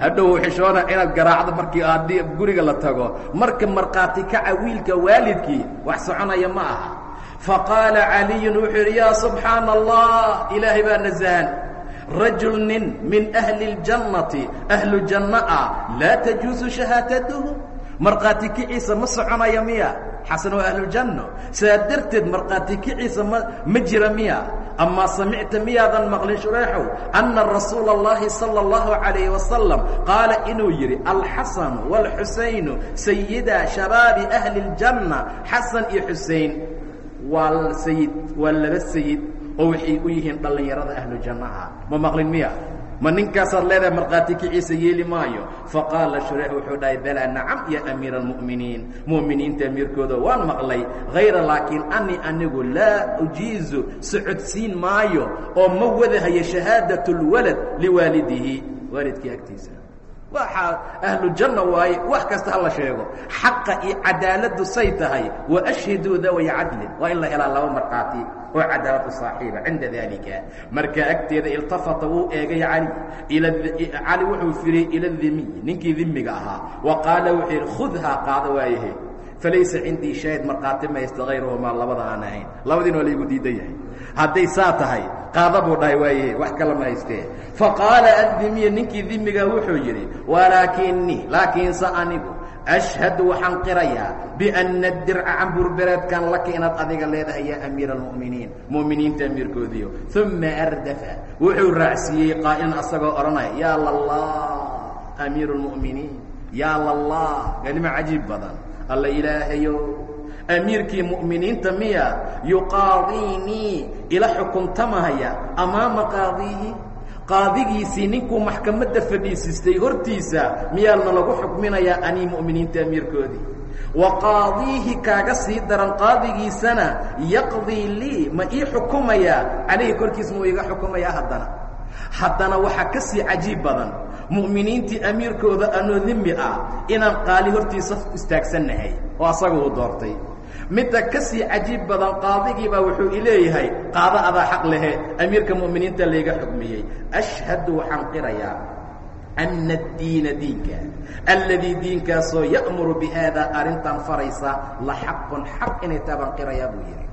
hadhow xishoona inaad garaacdo markii aad guriga la tago. Marka markhaati kaca wiilka waalidkii wax soconaya ma aha. Faqaala caliyun wuxuu yidhi yaa subxaana allah ilaahay baa nasahan rajul nin min ahli اljannati ahlu janno ah laa tajuusu shahaadatuhu markhaati kiciisa ma soconaya miya xasan waa ahlujanno saa darteed markhaati kiciisa ma ma jira miya amaa samicta miyaadan maqlin shurayxow anna rasuula اllahi salى اllahu عalayh wasalam qaala inuu yidhi alxasanu wاlxusaynu sayida shabaabi ahli اljanna xasan iyo xusein waa sayid waa laba sayid oo waxay u yihiin dhallinyarada ahlu jannaha ma maqlin miya Ma ninkaasaad leedahay markhaati kiciisa yeeli maayo? Faqaala shurayx wuxuu dhahay balaa nacam ya amiira almu'miniin mu'miniinta amiirkooda waan maqlay hayra laakiin ani anigu laa ujiizu socodsiin maayo oo ma wadahayo shahaadat اlwalad liwaalidihi. Waalidkii agtiisa waxaa ahlu janna waaye wax kasta hala sheego. Xaqa iyo cadaaladdu say tahay. Wa ashhiduu dawaya cadlin waa in la helaa laba markhaati oo cadaalad u saaxiiba cinda dalika markaa agteeda iltafata wuu eegay cali. Cali wuxuu firiyey ila dimiy ninkii dimiga ahaa. Wa qaala wuxuu yidhi khudhaa qaado waayahe. Falaysa cindii shaahid markhaati ma haysta hayruhumaa ahayn. Labadiina waa diidan yahay hadday saa tahay qaada buu dhahay waaye wax kale ma haystee faqaala addimiya ninkii dimigaa wuxuu yidhi walaakinii laakiinse anigu ashhadu waxaan qirayaa bianna dirca camburbereedkan laka inaad adiga leedahay yaa amiira almu'miniin. Mu'miniinta amiirkoodiio uma ardafa wuxuu raacsiiyey qaa'ilan asagoo odhanaya yaa lallah amiiru lmu'miniin yaa lallah kelimo cajiib badan. Alla ilaahayo amiirkii mu'miniinta miya yuqaadiinii ila xukuntamahaya amaama qaadiihi? Qaadigiisii ninkuu maxkamadda fadhiisistay hortiisa miyaana lagu xukminayaa anii mu'miniinta amiirkoodii? Wa qaadiihi kaaga sii daran qaadigiisana yaqdii lii ma ii xukumayaa calayhi korkiis muu iga xukumayaa haddana. Haddana waxaa ka sii cajiib badan mu'miniintii amiirkooda anoo dimi ah inaan qaali hortiisa istaagsannahay oo asaga uu doortay midda ka sii cajiib badan qaadigiibaa wuxuu ileeyahay qaado adaa xaq lehe amiirka mu'miniinta layga xukmiyey. Ashhadu waxaan qirayaa ana addiina diinka alladii diinkaasoo ya'muru bi haadaa arrintan faraysa la xaqun xaq inay taa baan qirayaa buu yidhi.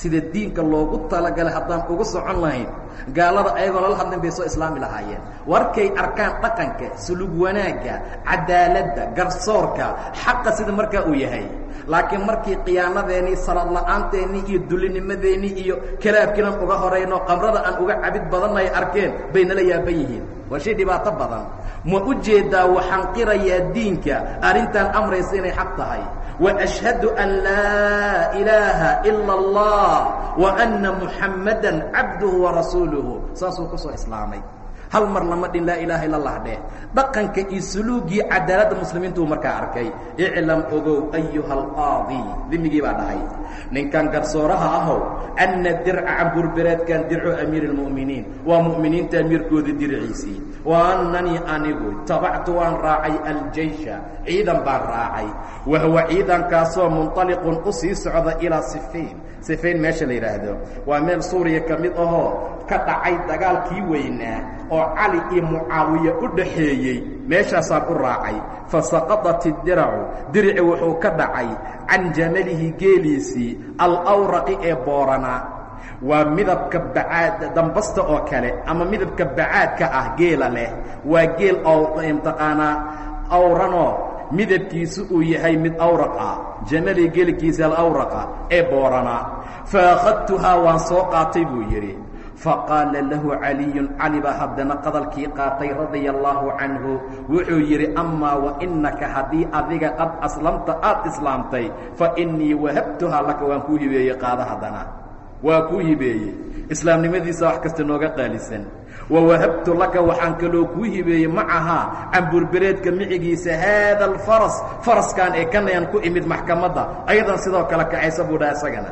Sida diinka loogu talagalay haddaan ugu socon lahayn gaalada ayagoo lala hadlin bay soo islaami lahaayeen. Warkay arkaan dhaqanka sulug wanaagga cadaaladda garsoorka xaqa sida markaa uu yahay laakiin markii khiyaanadeennii salaad la'aanteennii iyo dulinimadeennii iyo kalaabkiinan uga horayno qamrada aan uga cabid badanay arkeen bay nala yaaban yihiin waa shay dhibaato badan ma u jeedaa waxaan qirayaa diinka arrintan amraysa inay xaq tahay وأشhهد أن لاa إلaaهa إلا الله وأنa محaمدا cabdه ورasuuله saasuu ku soo islaamay hal mar lama dhin laa ilaaha ila lah dheh. Dhaqanka iyo suluugii cadaaladda muslimiintu uu markaa arkay. Iclam ogow ayuha alqaadi dimigii baa dhahay. Ninkan garsooraha ahow anna dirca camburbereedkan dircu amiiri اlmu'miniin waa mu'miniinta amiirkoodii diriciisii wa annanii anigu tabactu waan raacay aljaysha ciidan baan raacay. Wahuwa ciidankaasoo munطaliqun u sii socda ilaa sifayn sifayn meesha la yidhaahdo waa meel suuriya ka mid ahoo ka dhacay dagaalkii weynaa oo cali iyo mucaawiya u dhaxeeyey. Meeshaasaan u raacay. Fasaqadat idiracu dirici wuxuu ka dhacay can jamalihi geeliisii alawraqi ee booranaa waa midabka bacaad dambasta oo kale ama midabka bacaadka ah geela leh. Waa geel oo imtaqaanaa awranoo midabkiisu uu yahay mid awraq ah jamali geelkiisa alawraqa ee fa akhadtuhaa waan soo qaatay buu yidhi. Faqaala lahu caliyun cali baa haddana qadalkii qaatay radia allaahu canhu. Wuxuu yidhi amaa wainaka haddii adiga qad aslamta aad islaamtay fa innii wahabtuhaa laka waan kuu hibeeyey qaada haddana. Waa kuu hibeeyey. Islaamnimadiisa wax kasta nooga qaalisan wawahabtu laka waxaan kaloo kuu hibeeyey macahaa camburbereedka micigiisa haada alfaras faraskan ee kanayaan ku imid maxkamadda ayadan sidoo kale kacaysa buu dhaha isagana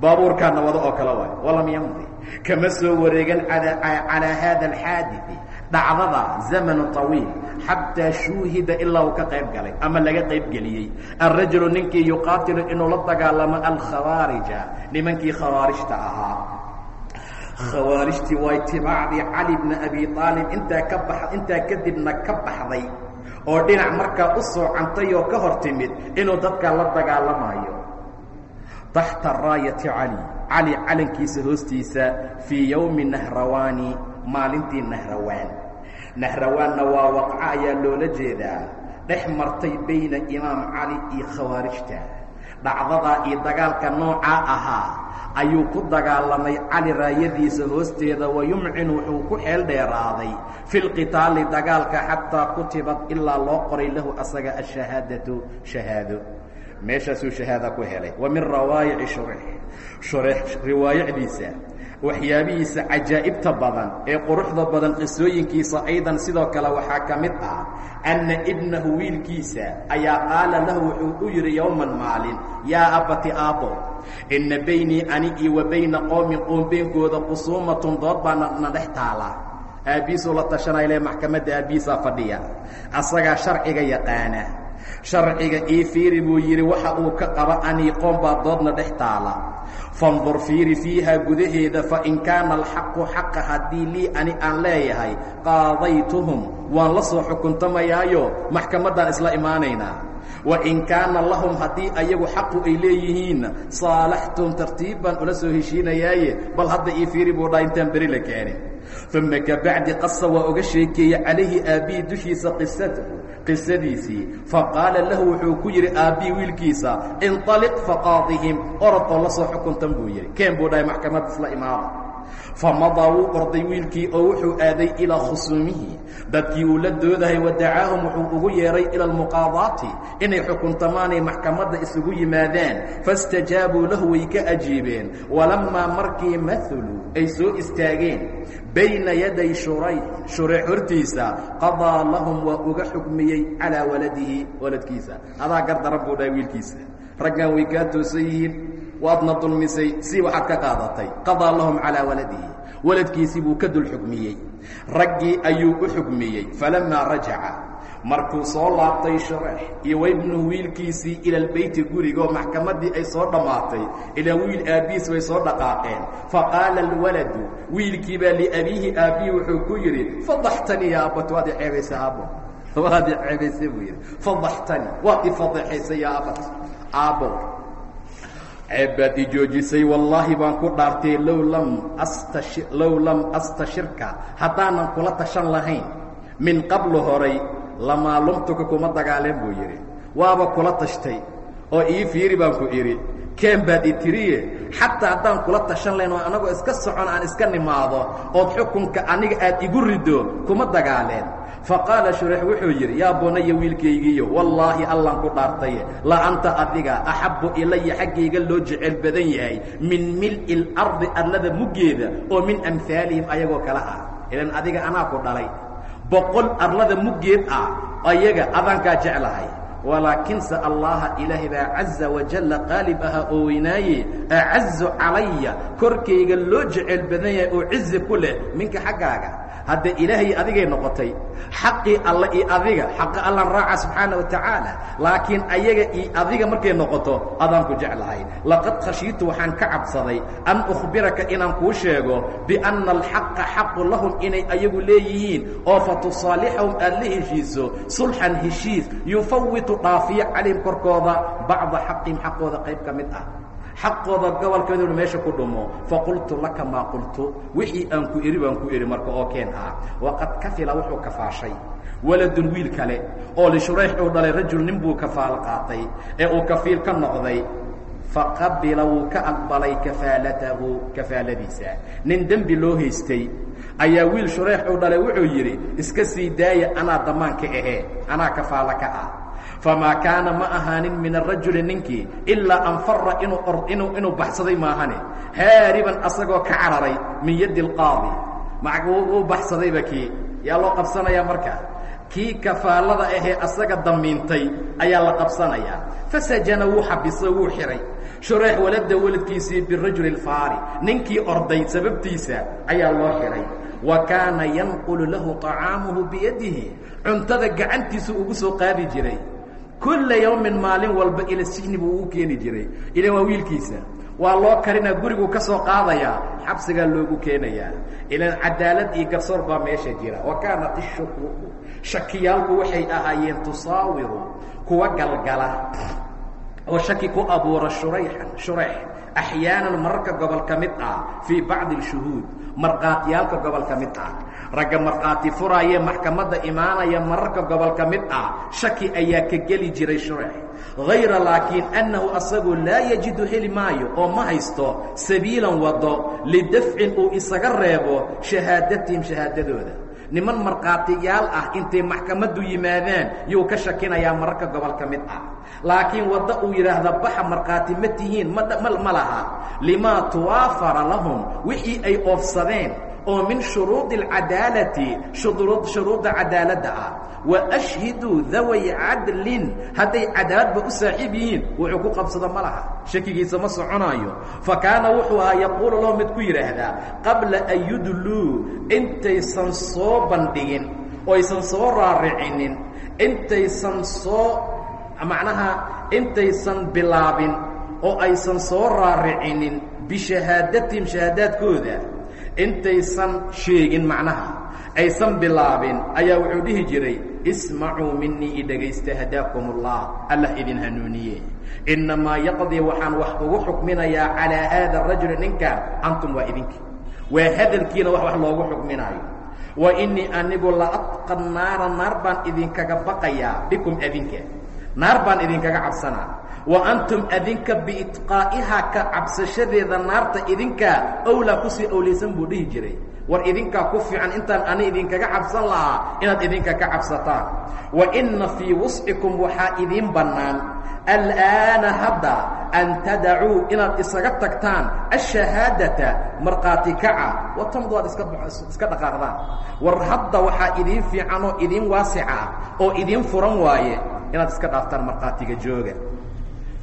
baabuurkaana wado oo kale waay walam yamdi kama soo wareegan calaa haada alxaadii dhacdada zamanu طawiil xataa shuuhida ilaa uu ka qayb galay ama laga qayb geliyey alrajulu ninkii yuqaatilu inuu la dagaalamo alkhawaarija nimankii khawaarijta ahaa khawaarijtii waa itibaacdii cali bna abi aalib intaa ka ba intaa kadibna ka baxday oo dhinac markaa u soocantay oo ka hor timid inuu dadkaa la dagaalamayo taxta raayati cali cali calankiisa hoostiisa fii yowmi nahrawaani maalintii nahrawaan. Nahrawaanna waa waqco ayaa loola jeedaa dhex martay bayna imaam cali iyo khawaarijta dhacdadaa iyo dagaalka noocaa ahaa ayuu ku dagaalamay cali raayadiisa hoosteeda wayumcin wuxuu ku xeel dheeraaday fi lqitaali dagaalka xataa kutibad ilaa loo qoray lahu asaga ashahaadatu shahaado. Meeshaasuu shahaada ku helay. Wa min rawaayici shurix. Shurix riwaayacdiisa waxyaabihiisa cajaa'ibta badan ee quruxda badan qisooyinkiisa aydan sidoo kale waxaa ka mid ah anna ibnahu wiilkiisa ayaa qaala lahu wuxuu u yidhi yowman maalin yaa abati aabbo inna baynii anigii wa bayna qowmin qoom beenkooda qusuumatun dood baa na dhex taala. Aabbiisuu la tashanaya le maxkamadda aabbiisaa fadhiya. Asagaa sharciga yaqaana sharciga ii fiiri buu yidhi waxa uu ka qaba aniiqoon baa doodna dhex taala. Fandur fiiri fiiha gudaheeda fain kaana alxaqu xaqa haddii lii ani aan leeyahay qaadaytuhum waan la soo xukuntamayaayo maxkamaddaan isla imaanaynaa wain kaana lahum haddii ayagu xaqu ay leeyihiinna saalaxtum tartiib ula soo heshiinayaaye bal hadda ii fiiri buu dhaa intaan beri la keenin uma kabacdi qasa waa oga sheekeeyey calayhi aabbihi dushiisa qisatahu qisadiisii faqaala lahu wuxuu ku yidhi aabbihi wiilkiisa inطaliq faqaadihim orod oo la soo xukuntan buu yidhi keen buu dhahay maxkamadda isla imaada famadaa wuu orday wiilkii oo wuxuu aaday ilaa khusuumihi dadkii uu la doodahay wadacaahum wuxuu ugu yeedhay ila almuqaadaati inay xukuntamaanay maxkamadda isugu yimaadaan faاstajaabuu lahu way ka ajiibeen walammaa markii mahaluu ay soo istaageen bayna yaday shurayx shurayx hortiisa qadaa lahum waa uga xukmiyey calaa waladihi waladkiisa adaa gardaran buu dhahay wiilkiisa raggan way kaa toosan yihiin waadna dulmisay si waxaad ka qaadatay. Qadaa lahum calaa waladihi. Waladkiisii buu ka dul xukmiyey raggii ayuu u xukmiyey falamaa rajaca. Markuu soo laabtay shurax iyo waybnuhu wiilkiisii ila albeyti gurigaoo maxkamaddii ay soo dhammaatay ilaa wiil aabbihiis way soo dhaqaaqeen. Faqaala alwaladu wiilkii baa liabiihi aabbihi wuxuu ku yidhi fadaxtanii ya abat waad i ceebaysa aabbo. Waad i ceebaysay buu yidhi. Fadaxtanii waad i fadeexaysay ya abat aabbo ceeb baad i joojisay wallaahi baan ku dhaartay low lam astashi low lam astashirka haddaanan kula tashan lahayn. Min qablu horay lamaa lumtuka kuma dagaaleen buu yidhi. Waaba kula tashtay oo ii fiiri baan ku idhi. Keen baad i tiriye xataa haddaan kula tashan lahayn oo anagoo iska socon aan iska nimaado ood xukunka aniga aad igu riddo kuma dagaaleen faqaala shurax wuxuu yidhi yaa bunaya wiilkaygiiyo wallaahi allan ku dhaartaye. La anta adiga axabbu ilaya xaggayga loo jecel badan yahay. Min mil'i اlardi arlada muggeeda oo min amhaalihim ayagoo kale ah. Ilan adiga anaa ku dhalay. Boqol arlada muggeed ah ayaga adankaa jeclahay walaakinse allaha ilaahay baa caza wajalla qaalib ahaa oo weynaaye acazu calaya korkayga loo jecel badan yahay oo cizi ku leh minka xaggaaga. Hadda ilaahay adigay noqotay xaqii alla iyo adiga xaqa allan raaca subxaana wa tacaala laakiin ayaga iyo adiga markay noqoto adaan ku jeclahay laqad khashiitu waxaan ka cabsaday an ukhbiraka inaan kuu sheego bianna alxaqa xaqu lahum inay ayagu leeyihiin oo fa tusaalixahum aad la heshiiso sulxan heshiis yufawitu dhaafiyo calayhim korkooda bacda xaqihim xaqooda qayb ka mid ah. Xaqooda gobolkeedu meesha ku dhumo. Faqultu laka maa qultu. Wixii aan ku eri baan ku eri marka oo keen ah. Waqad kafila wuxuu kafaashay. Waladun wiil kale oo lishurayx uu dhalay rajul nin buu kafaal qaatay ee uu kafiil ka noqday. Faqabila wuu ka aqbalay kafaalatahu kafaaladiisa. Nin dembi loo haystay ayaa wiil shurayx uu dhalay wuxuu yidhi iska sii daaya anaa damaanka ahee. Anaa kafaalo ka ah famaa kaana ma ahaanin min arajuli ninkii ilaa an fara inuu baxsaday maahane haariban asagoo ka cararay min yaddi alqaadi uu baxsadayba kii yaa loo qabsanayaa marka kii kafaalada ahee asaga damiintay ayaa la qabsanayaa fasajana wuu xabiso wuu xihay shurayx walada waladkiisii birajuli اlfaari ninkii orday sababtiisa ayaa loo xihay wa kaana yanqulu lahu طacaamuhu biyadihi cuntada gacantiisu ugu soo qaadi jiray kulla yawmin maalin walba ila sijni buu ugu keeni jiray. Ilan waa wiilkiisa. Waa loo karinaa guriguu ka soo qaadayaa xabsigaa loogu keenayaa ilan cadaalad iyo garsoor baa meesha jira. Wa kaanat ishukuuku shakiyaalku waxay ahaayeen tusaawiru kuwa galgala. Oo shaki ku abuura shurayxan shurayx axyaanan mararka gobol ka mid ah fii bacdi اshuhuud markhaatiyaalka gobol ka mid ah ragga markhaati furaayee maxkamadda imaanaya mararka gobol ka mid ah shaki ayaa ka geli jiray shurayx hayra laakiin annahu asagu laa yajidu heli maayo oo ma haysto sabiilan wado lidafcin uu isaga reebo shahaadatihim shahaadadooda niman markhaatiyaal ah intay maxkamaddu yimaadaan yuu ka shakinayaa mararka gobol ka mid ah. Laakiin waddo uu yidhaahda baxa markhaati ma tihiin ma ma laha. Limaa tuwaafara lahum wixii ay oofsadeen oo min shuruudi alcadaalati shuruudda cadaaladda ah. Wa ashhiduu daway cadlin hadday cadaaladba u saaxiib yihiin wuxuu ku qabsado ma laha. Shakigiisa ma soconaayo. Fa kaana wuxuu ahaa yaquulu lahu mid ku yidhaahdaa qabla an yudluu intaysan soo bandhigin oo aysan soo raaricinin intaysan soo macnaha intaysan bilaabin oo aysan soo raaricinin bishahaadatim shahaadaadkooda intaysan sheegin macnaha aysan bilaabin ayaa wuxuu dhihi jiray ismacuu minii idhegaysta hadaakum ullah allah idin hanuuniye innamaa yaqdii waxaan wax ugu xukminayaa calaa haada rajuli ninkan antum waa idinka waa hadalkiina wax wax loogu xukminaayo. Wa inii anigu la adqa naara naar baan idinkaga baqayaa bikum adinka naar baan idinkaga cabsanaa wa antum adinka biitqaa'ihaa ka cabsashadeeda naarta idinkaa owlaa ku sii owlaysan buu dhihi jiray. War idinkaa ku fiican intaan ani idinkaga cabsan lahaa inaad idinka ka cabsataan wa inna fii wuscikum waxaa idiin bannaan. Al'aana hadda an tadacuu inaad isaga tagtaan ashahaadata markhaati kaca watamdu aad iska dhaqaaqdaan. War hadda waxaa idiin fiican oo idiin waasica ah oo idiin furan waaye inaad iska dhaaftaan markhaatiga jooga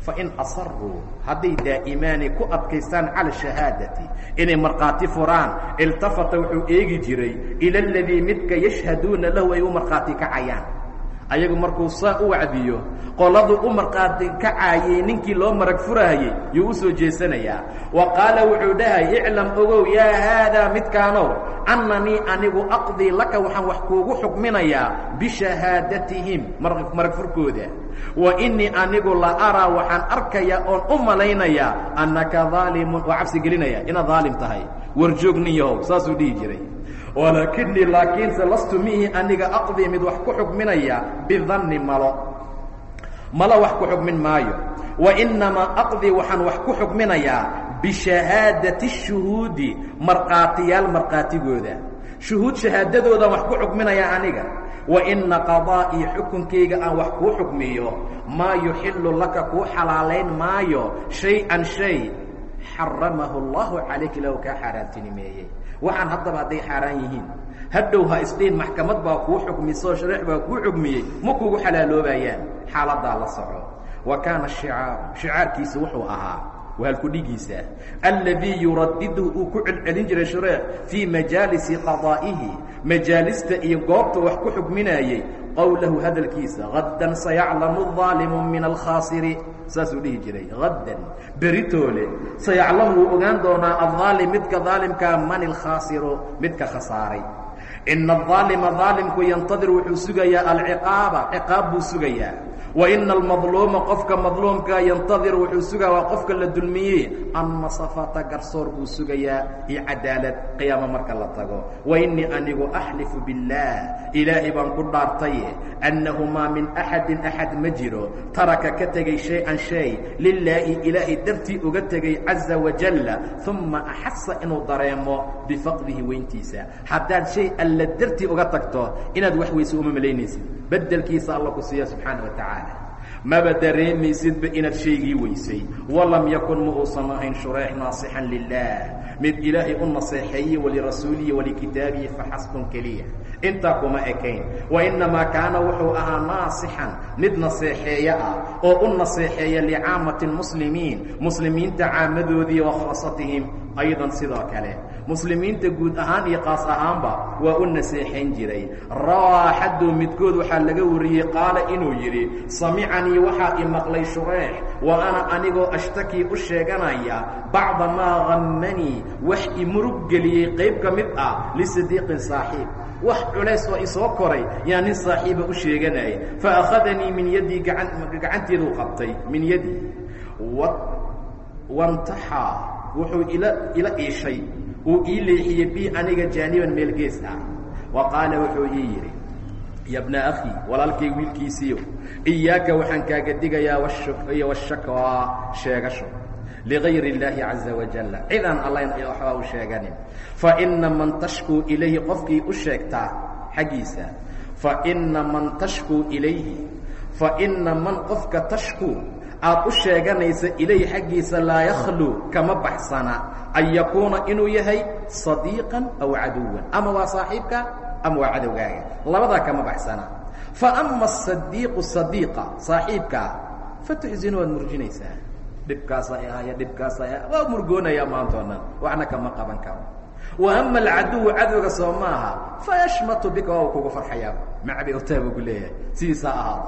fain asaruu hadday daa'imaani ku adkaystaan cala shahaadati inay markhaati furaan iltafata wuxuu eegi jiray ila aladii midka yashhaduuna lahu ay u markhaati kacayaan ayagu markuu saa u wacdiyo qoladu u markhaati kacaayey ninkii loo marag furaayey yuu u soo jeesanayaa. Wa qaala wuxuu dhahay iclam ogow yaa haadaa midkaanow annanii anigu aqdii laka waxaan wax kuugu xukminayaa bishahaadatihim marag furkooda. Wa innii anigu la araa waxaan arkayaa oon u malaynayaa annaka daalimun waa cabsi gelinaya inaad daalim tahay. Warjoog nin saasuu dhihi jiray walaakinii laakiinse lastu mihi aniga aqdii mid wax ku xukminaya bidanni malo. Malo wax ku xukmin maayo. Wa innamaa aqdii waxaan wax ku xukminayaa bishahaadati shuhuudi markhaatiyaal markhaatigooda shuhuud shahaadadoodaan wax ku xukminayaa aniga. Wa inna qadaa'ii xukunkayga aan wax kuu xukmiyo maa yuxillu laka kuu xalaalayn maayo shay-an shay xaramahu allahu calayka lahu kaa xaaraantinimeeyey waxaan haddaba hadday xaaraan yihiin. Hadhow ha isdhiin maxkamad baa kuu xukmisoo shareec baa kuu xukmiyey ma kugu xalaaloobayaan. Xaaladdaa la soco. Wa kaana shicaaru shicaarkiisa wuxuu ahaa waalkudhigiisa alladii yuraddidu uu ku celcelin jiray shareec fii majaalisi qadaa'ihi majaalista iyo goobta wax ku xukminaayey qawlahu hadalkiisa haddan sayaclamu aalimu min alkhaairi saasuu dhihi jiray haddan beritoole sayaclamu wuu ogaan doonaa aaalim midka aalimkaa man ilkhaasiru midka khasaaray. Ina aaalima aalimku yantadir wuxuu sugayaa alciqaaba ciqaab buu sugayaa wa ina almadluuma qofka madluumka yantadir wuxuu sugaa waa qofka la dulmiyey. Annasafata garsoor buu sugayaa iyo cadaalad qiyaamo marka la tago. Wa innii anigu axlifu biاllaah ilaahay baan ku dhaartaye annahu maa min axadin axad ma jiro. Taraka ka tegay shay-an shay lilaahi ilaahay dartii uga tegay caza wajalla uma axasa inuu dareemo bifaqdihi weyntiisa. Haddaad shay alla dartii uga tagto inaad wax weyse uma malaynaysid. Bedelkiisa alla ku siiya subxaana wa tacaala maba dareemaysidba inaad shaygii weysay? Walam yakun ma uusan ahayn shureex naasixan lilah mid ilaahay u naseexeeyey walirasuulihi walikitaabihi faxasbun keliya intaa kuma ekayn. Wa innamaa kaana wuxuu ahaa naasixan mid naseexeeye ah oo u naseexeeya licaamati lmuslimiin muslimiinta caamadoodii wa khaasatihim aydan sidoo kale. Muslimiinta guud ahaan iyo qaas ahaanba waa u naseexayn jiray. Rawaa axadu midkood waxaa laga wariyey qaala inuu yidhi samicanii waxaa i maqlay shureex wa ana anigoo ashtakii u sheeganaya bacda maa hammanii wax i murug geliyey qayb ka mid ah lisadiiqin saaxiib wax culays oo isoo koray yaa nin saaxiiba u sheeganayay fa akhadanii min yaddii gaan gacanteeduu qabtay min yaddii wantaxaa wuxuu ila iishay. Uu ii leexiyey bi aniga jaaniban meel gees ah. Wa qaala wuxuu ii yidhi ya bna walaalkay wiilkiisiiyo iyaaka waxaan kaaga digayaa iyo washakwaa sheegasho ligayr اllaahi caza wajala cidaan allayn waxbaa u sheeganin faina man tashkuu ilayhi qofkii u sheegtaa xaggiisa faina man tashkuu ilayhi faina man qofka tashkuu aad u sheeganaysa ilayhi xaggiisa laa yakhluu kama baxsana an yakuuna inuu yahay sadiiqan aw caduwan ama waa saaxiibka ama waa cadowgaaga labadaa kama baxsana fa ama asadiiqu sadiiqa saaxiibkaa fatuxsinu waad murjinaysaa dhibkaasa ahaya dhibkaasa waa murgoonayaa maantoo dhan. Waxna kama qaban karo. Wa ama alcaduwu cadowga soo maaha fayashmatu bika waa kugu farxayaa. Macbi otaa buu ku leeyahay. Ahaada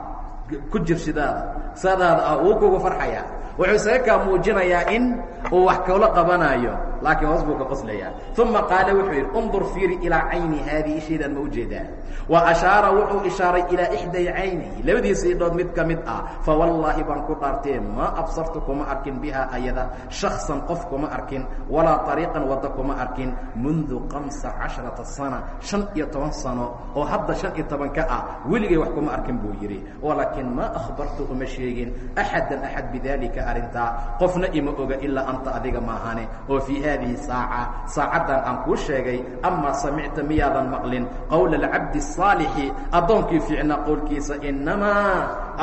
ku jirshidaada sadaada ah wuu kugu farxayaa. Wuxuu isaga kaa muujinayaa in uu wax kala qabanayo laakiin hoos buu ka qoslayaa uma qaala wuxuu yidhi undur fiiri ilaa cayni haadii ishaydaan ma u jeedaa wa ashaara wuxuu ishaaray ilaa ixday caynihi labadiisa idhood mid ka mid ah. Fawallaahi baan ku dhaartee maa absartu kuma arkin bihaa ayada. Shaksan qof kuma arkin walaa ariiqan waddo kuma arkin. Mundu kamsa casharata sana shan iyo toban sano oo hadda shan iyo toban ah weligay wax kuma arkin buu yidhi walaakiin maa akhbartu uma sheegin axadan axad bidaalika arrintaa qofna ima oga ilaa anta adiga maahane oo fii haadihi saaca saacaddan aan kuu sheegay amaa samicta miyaadan maqlin qowla alcabdi الصaalixi addoonkii fiicnaa qowlkiisa inamaa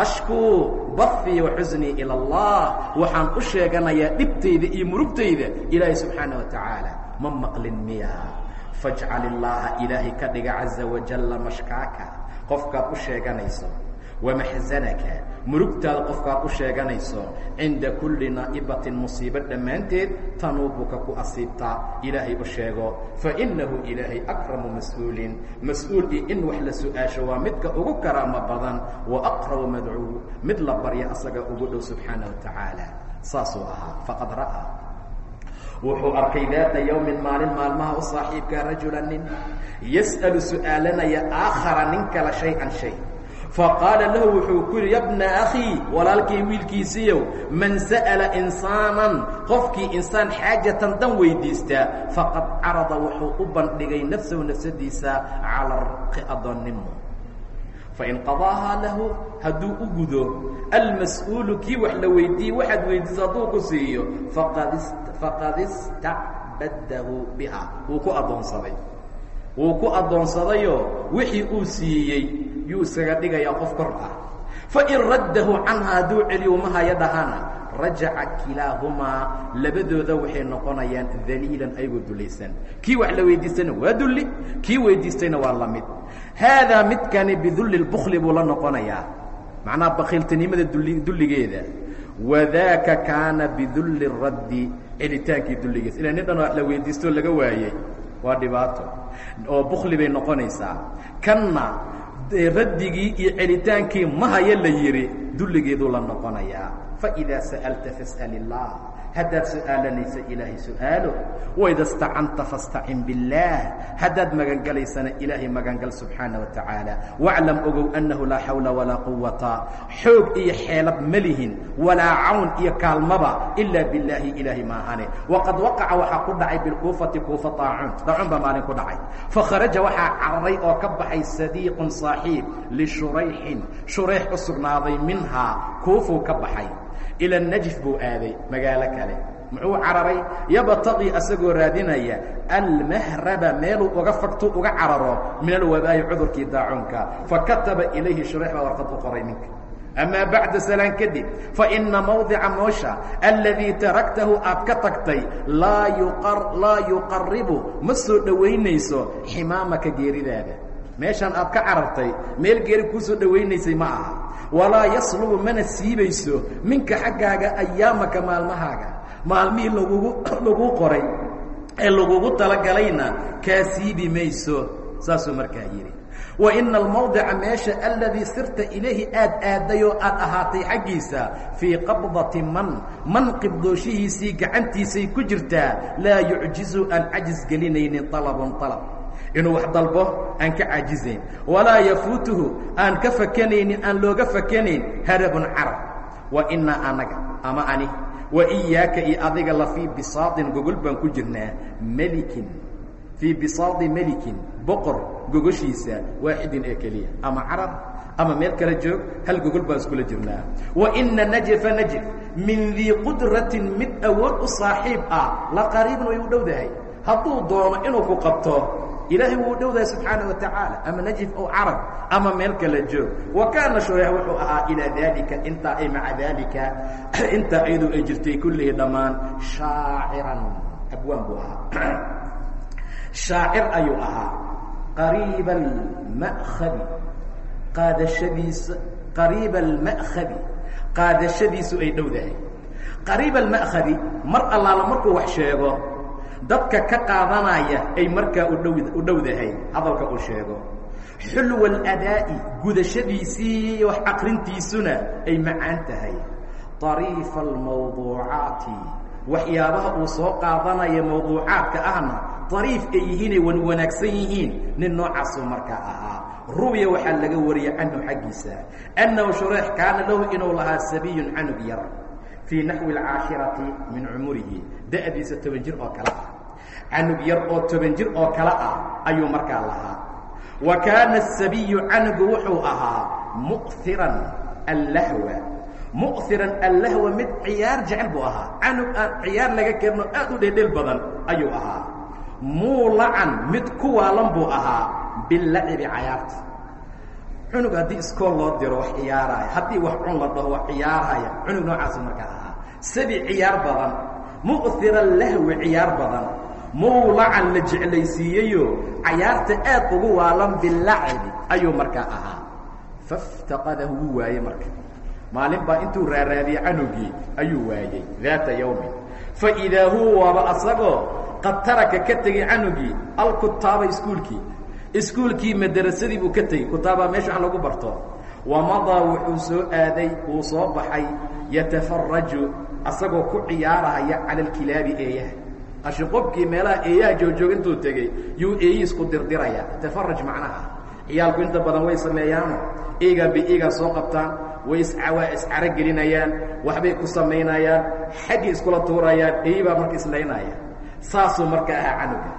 ashkuu bahii wa xusnii ilى اllah waxaan u sheeganayaa dhibtayda iyo murugtayda ilaahay subxaana wa tacaala ma maqlin miya fajcal illaaha ilaahay ka dhiga caza wajalla mashkaaka qofkaad u sheeganayso wamaxsanaka murugtaada qofkaad u sheeganayso cinda kulli naa'ibatin musiibo dhammaanteed tanuubuka ku asiibtaa ilaahay u sheego. Fainahu ilaahay akramu mas'uulin. Mas'uul iyo in wax la su'aasho waa midka ugu karaamo badan. Wa aqrabu madcuu mid la barya asaga ugu dhow subxaana wa tacaala. Saasuu ahaa. Faqad ra'aa wuxuu arkay daata yowmin maalin u saaxiibka rajula nin. Yas'alu su'aalanaya nin kala shay-an shay faqaala lahu wuxuu ku yidhi yabna akhii walaalkay wiilkiisiiyow man sa'ala insaanan qofkii insaan xaajatan dan weydiistaa faqad carada wuxuu u bandhigay nafsahu nafsadiisa cala raqi addoonnimo fain qadaahaa lahu hadduu u gudo almas-uulu kii wax la weydiiyey waxaad weydiisa hadduu ku siiyo. Faqad istacbadahu biha wuu ku addoonsaday wuu ku addoonsadayoo wixii uu siiyey yuu isaga dhigayaa qof kor ah. Fain raddahu canha hadduu celiyo mahaya dhahana rajaca kilaahumaa labadooda waxay noqonayaan daliilan ayagoo dulaysan. Kii wax la weydiistayna waa dulli kii weydiistayna waa la mid. Haadaa midkani bidulli lbukli buu la noqonayaa. Macnaha bakiiltinimada dulligeeda. Wadaaka kaana bidulli raddi celitaankii dulligiisa ila nin dhan wax la weydiistoo laga waayey waa dhibaato. Oo bukli bay noqonaysaa. Kanna raddigii iyo celitaankii mahaya la yidhi dulligeeduu la noqonayaa. Faidaa sa'alta fas'al illaah haddaad su'aalanaysa ilaahay su'aalo waida stacanta fastacin biاllaah haddaad magangalaysana ilaahay magangal subxaana wa tacaala waclam ogow annahu laa xawla walaa quwata xoog iyo xeelad ma lihin walaa cawn iyo kaalmaba ilaa billaahi ilaahay maahane waqad waqaca waxaa ku dhacay bilkuufati kuufa aacuun daacuun baa maalin ku dhacay. Fakharaja waxaa cararay oo ka baxay sadiiqun saaxiib lishurayxin shurayx u sugnaaday minhaa kuufuu ka baxay ila najf buu aaday magaalo kale. Muxuu cararay? Yabtaqii asagoo raadinaya almahraba meeluu uga fagtu uga cararo min alwabaayi cudurkii daacuunka fakataba ilayhi shurayx baa warqad u qoray ninka. Amaa bacda salaan kadib faina mawdica moosha aladii taraktahu aad ka tagtay laa yuqaribu ma soo dhowaynayso ximaamaka geeridaada meeshaan aad ka carartay meel geeri kuu soo dhowaynaysay ma aha. Walaa yaslubu mana siibayso minka xaggaaga ayaamaka maalmahaaga. Maalmihii lagugu laguu qoray ee lagugu talagalayna kaa siibi mayso saasuu markaa yidhi. Wa ina almawdica meesha aladii sirta ilayhi aad aaday oo aad ahaatay xaggiisa fii qabdati man man qibdooshihiisii gacantiisay ku jirtaa laa yucjizu aan cajis gelinaynin alabun alab inuu wax dalbo aan ka caajizayn walaa yafuutuhu aan ka fakanaynin aan looga fakanayn harabun carab. Wa inaa anaga ama ani wa iyaaka iyo adiga la fii bisaadin gogol baan ku jirnaa melikin fii bisaadi melikin boqor gogoshiisa waaxidin ee keliya. Ama carab ama meel kala joog hal gogol baan iskula jirnaa. Wa ina najfa najf min dii qudratin mid awood u saaxiib ah. La qariibun way dhowdahay. Hadduu doono inuu ku qabto ilaahay wuu dhowdahay subxaana wa tacaala ama najif ow carab ama meel kala joog. Wa kaana shureyx wuxuu ahaa ilaa daalika intaa ay maca daalika intaa iyadoo ay jirtay kullihii dhammaan shaaciran abwaan buu ahaa. Shaacir ayuu ahaa. Qariiba alma'khabi qaadashadiisa qariiba alma'khabi qaadashadiisu ay dhowdahay. Qariiba alma'khabi mar allaala markuu wax sheego dadka ka qaadanaya ay markaa u dhowdahay hadalka uu sheego. Xulwa aladaa'i gudashadiisii wax aqrintiisuna ay macaan tahay. طariifa almawduucaati waxyaabaha uu soo qaadanaya mawduucaadka ahna dariif ay yihiinay wan wanaagsan yihiin nin noocaasuu markaa ahaa. Ruwiya waxaa laga wariyey canhu xaggiisa annahu shureex kaana lahu inuu lahaa sabiyun canug yar fii naxwi alcaashirati min cumurihi da'diisa toban jir oo kale ah canug yar oo toban jir oo kale ah ayuu markaa lahaa wa kaana asabiyu canugu wuxuu ahaa mu'hiran allahwa mu'hiran allahwa mid ciyaar jecel buu ahaa canug aan ciyaar laga keenno aad u dheedhel badan ayuu ahaa muulacan mid ku waalan buu ahaa bilacibi cayaarta cunug haddii iskool loo diro wax ciyaaraya haddii wax cun la dhaho wax ciyaaraya cunug noocaasu markaa ahaa. Sabi ciyaar badan mu'hira lahwi ciyaar badan muulacan la jeclaysiiyeyo cayaarta aad ugu waalan bilacibi ayuu markaa ahaa. Faftaqadahu wuu waayey marka. Maalin baa intuu raaraadiyey canugii ayuu waayey daata yawmin faidaa huwa waaba asagoo qad taraka ka tegey canugii alkutaaba iskuulkii iskuulkii madarasadii buu ka tegey. Kutaabaa meesha wax lagu barto. Wamadaa wuxuu soo aaday wuu soo baxay yatafaraju asagoo ku ciyaarahaya cala alkilaabi eeyaha. Qashiqobkii meelaha eeyaha joogjoog intuu tegey yuu eeyi isku dirdiraya. Tafaraj macnaha ciyaalku inta badan way sameeyaano bay eegaa soo qabtaan way iswaa iscaro gelinayaan waxbay ku samaynayaan xaggii iskula tuurayaan eeyi baa marka islaynaya saasuu marka ahaa canuga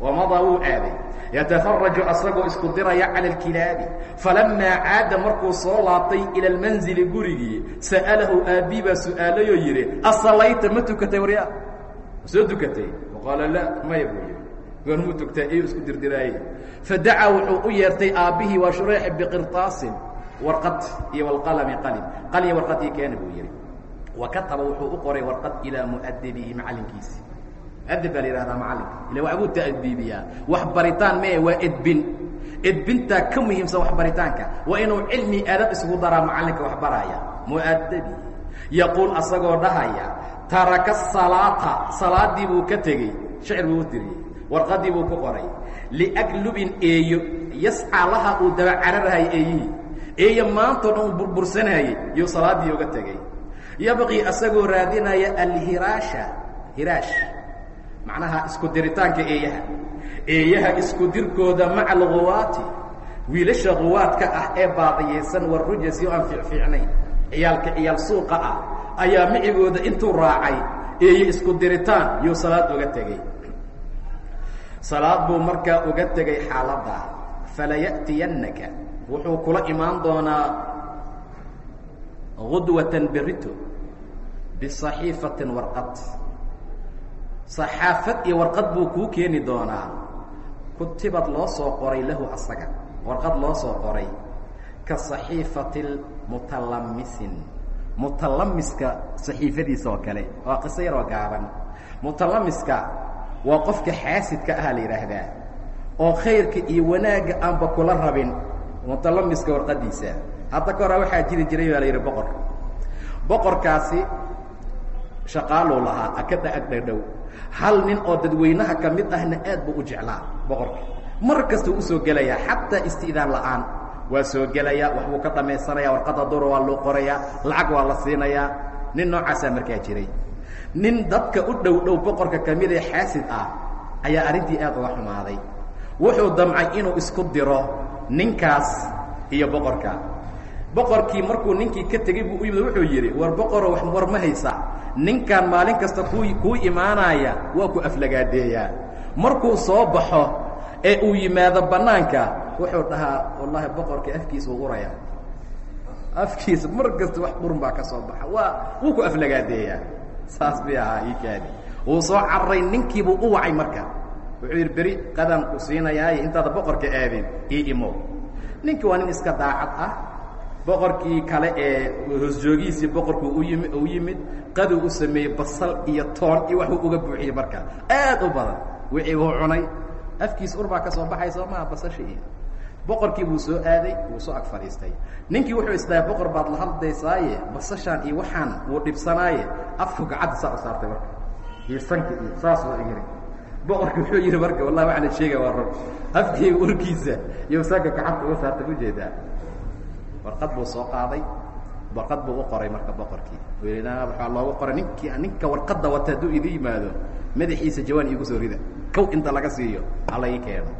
wamadaa wuu aaday yatafaraju asagoo isku diraya cala alkilaabi falamaa caada markuu soo laabtay ila almanzili gurigii sa'alahu aabbii baa su'aalayoo yidhi asallayta ma tukatay waryaa ma soo tukatay qaala la maya buu yidhi goormuu tugtaa eyuu isku dirdiraaye fadacaa wuxuu u yeertay aabbihii waa shureex biqirtaasin warqad iyo walqalami qalim qalin warqadii keena buu yidhi wa kataba wuxuu u qoray warqad ilaa mu'adibihi macallinkiisi muadib baa la yihahdaa macallinka ila waxbuu ta'diibiyaa wax baritaan waa edbin edbintaa ka muhiimsan waxbaritaanka waa inuu cilmi adab isugu daraa macallinka wax baraya mu'adabi yaquul asagoo dhahaya taraka salaata salaadii buu ka tegey shicir buu u tiriyey warqadii buu ku qoray liaglubin eeyo yascaa laha uu daba cararahay eeyihii eeyo maantao dhan uu burbursanayey yuu salaadii uga tegey yabqii asagoo raadinaya alhiraasha hiraash macnaha isku diritaanka eeyaha. Eeyaha isku dirkooda maca alghuwaati wiilasha ghuwaadka ah ee baadiyaysan warrujasi oo aan fiicfiicnayn ciyaalka ciyaal suuqa ah ayaa micigooda intuu raacay eeye isku diritaan yuu salaad uga tegey. Salaad buu markaa uga tegay xaaladda. Falaya'tiyannaka wuxuu kula imaan doonaa gudwatan berito bisaxiifatin warqad saxaafad iyo warqad buu kuu keeni doonaa. Kutibad loo soo qoray lahu asaga. Warqad loo soo qoray. Ka saxiifati mutalamisin mutalamiska saxiifadiisa oo kale. Waa qiso yaroo gaaban. Mutalamiska waa qofka xaasidka aha la yidhaahdaa oo khayrka iyo wanaagga aanba kula rabin mutalamiska warqadiisa hadda ka hora waxaa jiri jiray baa la yidhi boqor. Boqorkaasi shaqaaluu lahaa akada agdhadhow hal nin oo dadweynaha ka mid ahna aad buu u jeclaa boqorka mar kasta u u soo gelayaa xataa isti'daan la'aan. Waa soo gelayaa waxbuu ka dhamaysanaya warqadda dura waa loo qorayaa lacag waa la siinayaa. Nin noocaasaa markaa jiray. Nin dadka u dhow dhow boqorka ka mid ee xaasid ah ayaa arrintii aad uga xumaaday. Wuxuu damcay inuu isku diro ninkaas iyo boqorka boqorkii markuu ninkii ka tegey buu u yimid wuxuu yidhi war boqoro wax war ma haysaa ninkan maalin kasta kuu kuu imaanaya waa ku aflagaadeeyaa markuu soo baxo ee uu yimaado bannaanka wuxuu dhahaa wallaahi boqorka afkiisa uu uraya. Afkiisa mar kasta wax qurun baa ka soo baxa. Waa wuu ku aflagaadeeyaa saas bay ahaa ii kaadi. Wuu soo cararay ninkiibuu u wacay marka. Wuxuu yidhi beri qadaan ku siinayaaye intaada boqorka aadin ii imo. Ninkii waa nin iska daacad ah boqorkii kale ee hoosjoogihiisii boqorkuu u yimi u yimid qaduu u sameeyey basal iyo toon iyo waxuu uga buuxiyey marka. Aad u badan. Wixii uu cunay. Afkiis ur baa ka soo baxay soo maha basasha iyo. Boqorkii buu soo aaday wuu soo ag fadhiistay. Ninkii wuxuu isdahay boqor baad la hadlaysaaye basashaan iyo waxaan wuu dhibsanaaye. Afku gacadda saa u saartay marka. Iyo sanka iyo saas waa yiri boqorki wuxuu yihi marka wallahi waxaa la sheegaya waa rab afkeyga urkiisa iyo sanka gacadda uga saartay u jeedaa warqad buu soo qaaday warqad buu u qoray marka boqorkii. U yihi waxaa loogu qoray ninkii ninka warqadda wata hadduu idi yimaado madaxiisa jawaan iigu soo rida. Kow inta laga siiyo hala ii keeno.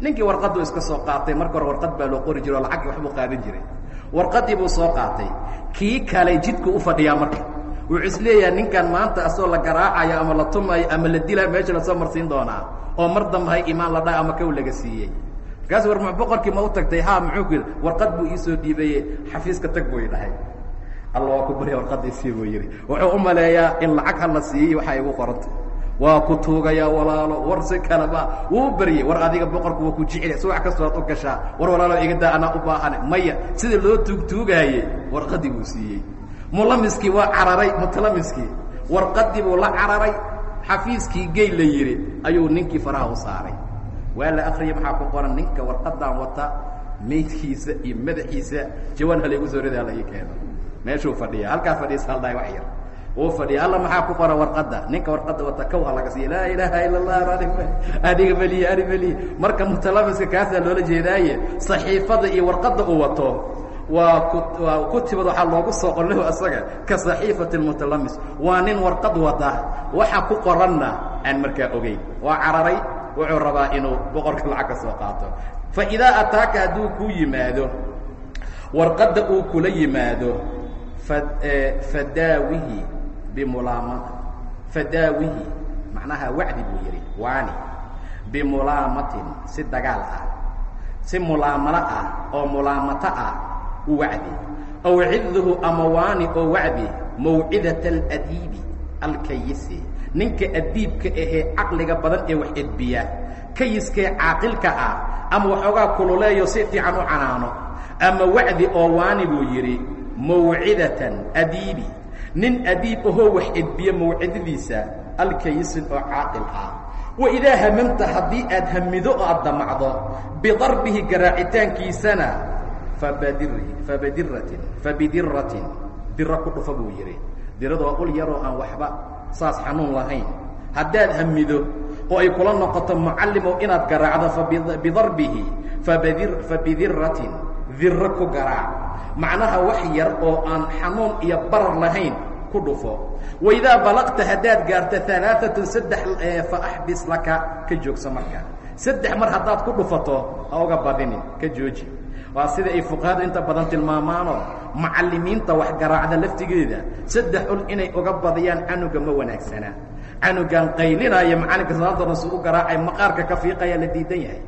Ninkii warqaddu iska soo qaatay marka hore warqad baa loo qori jire oo lacag waxbuu qaadan jiray. Warqaddii buu soo qaatay. Kii kale jidku u fadhiyaa marka. Wuxuu is ninkan maanta asoo la garaacayo ama la tumayo ama la dilaa meesha la soo marsiin doonaa oo mar dambahay imaan la dhaa ama kow laga siiyey markaas war boqorkii ma u tagtay? Ha muxuu ku yidhi warqad buu iisoo dhiibaye xafiiska tag buu idhahay alla waa ku barya warqadda isii buu yidhi. Wuxuu u maleeyaa in lacag ha la siiyey waxaa igu qoranta waa ku tuugayaa walaalo war si kaleba wuu baryey war adiga boqorku waa ku jecel si wax kastoo ad u gashaa. War walaalo iga daa anaa u baahane. Maya sidii loo tuugtuugaayey warqaddii buu siiyey. Mulamiskii waa cararay mutalamiskii warqaddii buu la cararay. Xafiiskii gey la yidhi ayuu ninkii faraha u saaray waa la akriyay maxaa ku qoran? Ninka warqadan wata maydkiisa iyo madaxiisa. Jawaan halaygu soo rida hala ii keeno. Meeshuu fadhiya halkaa fadhiisa haldhahay wax yar. Uu fadhiya alla maxaa ku qoran warqadda? Ninka warqadda wata kow ha laga siiya laa ilaaha ila allah adiga meliye ani meliye marka mutalamiska kaasaa loola jeedaaye saxiifada iyo warqadda uu wato waa ku waa kutibad waxaa loogu soo qorlahu asaga ka saxiifati mutalamis. Waa nin warqad wata waxa ku qoranna aan markaa ogeyn. Waa cararay wuxuu rabaa inuu boqorka lacag ka soo qaato. Fa idaa ataaka hadduu kuu yimaado warqadda uu kula yimaado fa fadaawihi bimulaamata fadaawihi macnaha wacdi buu yidhi waani bimulaamatin si dagaal ah si mulaamalo ah oo mulaamato ah u wacdi. Aw cidduhu ama waani oo wacdi mawcidata aladiibi alkayisi ninka adiibka ahee caqliga badan ee wax edbiya kayiskee caaqilka ah ama waxoogaa kululeeyo si fiican u canaano ama wacdi oo waani buu yidhi mawcidatan adiibi. Nin adiib ahoo wax edbiya mawcidadiisa alkayisin oo caaqil ah. Wa idaa hamamta haddii aad hamido oo aad damacdo bidarbihi garaacitaankiisana fabadiratin fabidiratin diro ku dhufa buu yidhi. Dirada waa ul yaroo aan waxba saas xanuun lahayn. Haddaad hamido oo ay kula noqoto mucallimow inaad garaacdo fabidarbihi fabidiratin diro ku garaac. Macnaha wax yar oo aan xanuun iyo barar lahayn ku dhufo. Waidaa balaqta haddaad gaarto alaaatun saddex fa axbis laka ka joogso marka. Saddex mar haddaad ku dhufato ha uga badinin ka jooji waa sida ay fuqahadu inta badan tilmaamaanoo macallimiinta wax garaacda laftigeeda saddex ul inay uga badiyaan canuga ma wanaagsana. Canugan qaylinaya macallinka salaadana su u garaacay maqaarka ka fiiqayaa la diidan yahay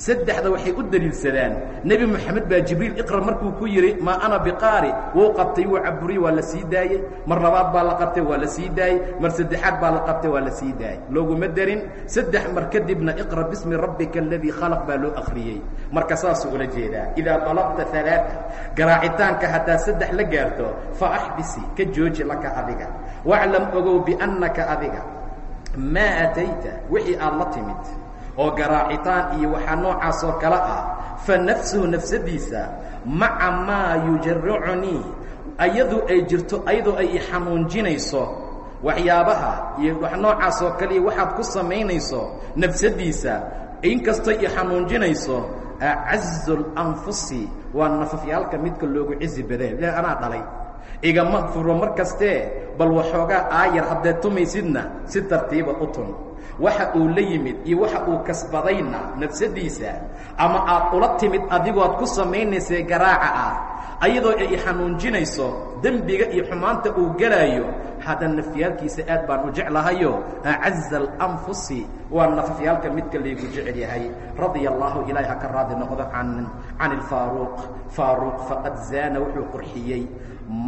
saddexda waxay u daliilsadaan. Nebi moxamed baa jibriil iqra markuu ku yidhi maa ana biqaari. Wuu qabtay wuu caburiyey waa la sii daayey. Mar labaad baa la qabtay waa la sii daayey. Mar saddexaad baa la qabtay waa la sii daayey. Looguma darin saddex mar kadibna iqra bismi rabbika aladii khalaq baa loo akhriyey. Marka saasuu ula jeedaa idaa balaqta alaaa garaacitaanka haddaad saddex la gaarto fa axbisi ka jooji laka adiga. Waclam ogow biannaka adiga maa atayta wixii aad la timid oo garaacitaan iyo waxaa noocaas oo kale ah fa nafsuhu nafsadiisa maca maa yujaricunii ayadu ay jirto ayadoo ay ixanuunjinayso waxyaabaha iyo wax noocaas oo kaliya waxaad ku samaynayso nafsadiisa inkastoo ixanuunjinayso acazu lanfusi waa nafafyaalka midka loogu cizi ila anaa dhalay igama furo mar kastee bal waxoogaa aayar haddaad tumaysidna si tartiiba u tun. Waxa uu la yimid iyo waxa uu kasbadayna nafsadiisa ama aad ula timid adigood ku samaynaysay garaaca ah ayadoo ay xanuunjinayso dembiga iyo xumaanta uu gelaayo haddana nafyaalkiisa aad baan u jeclahayo. Acaza alanfusi waa nafafyaalka midka laygu jecel yahay. Radia allahu ilaahi ha ka raadi noqdo can can ilfaaruuq faaruuq faqad zaana wuxuu qurxiyey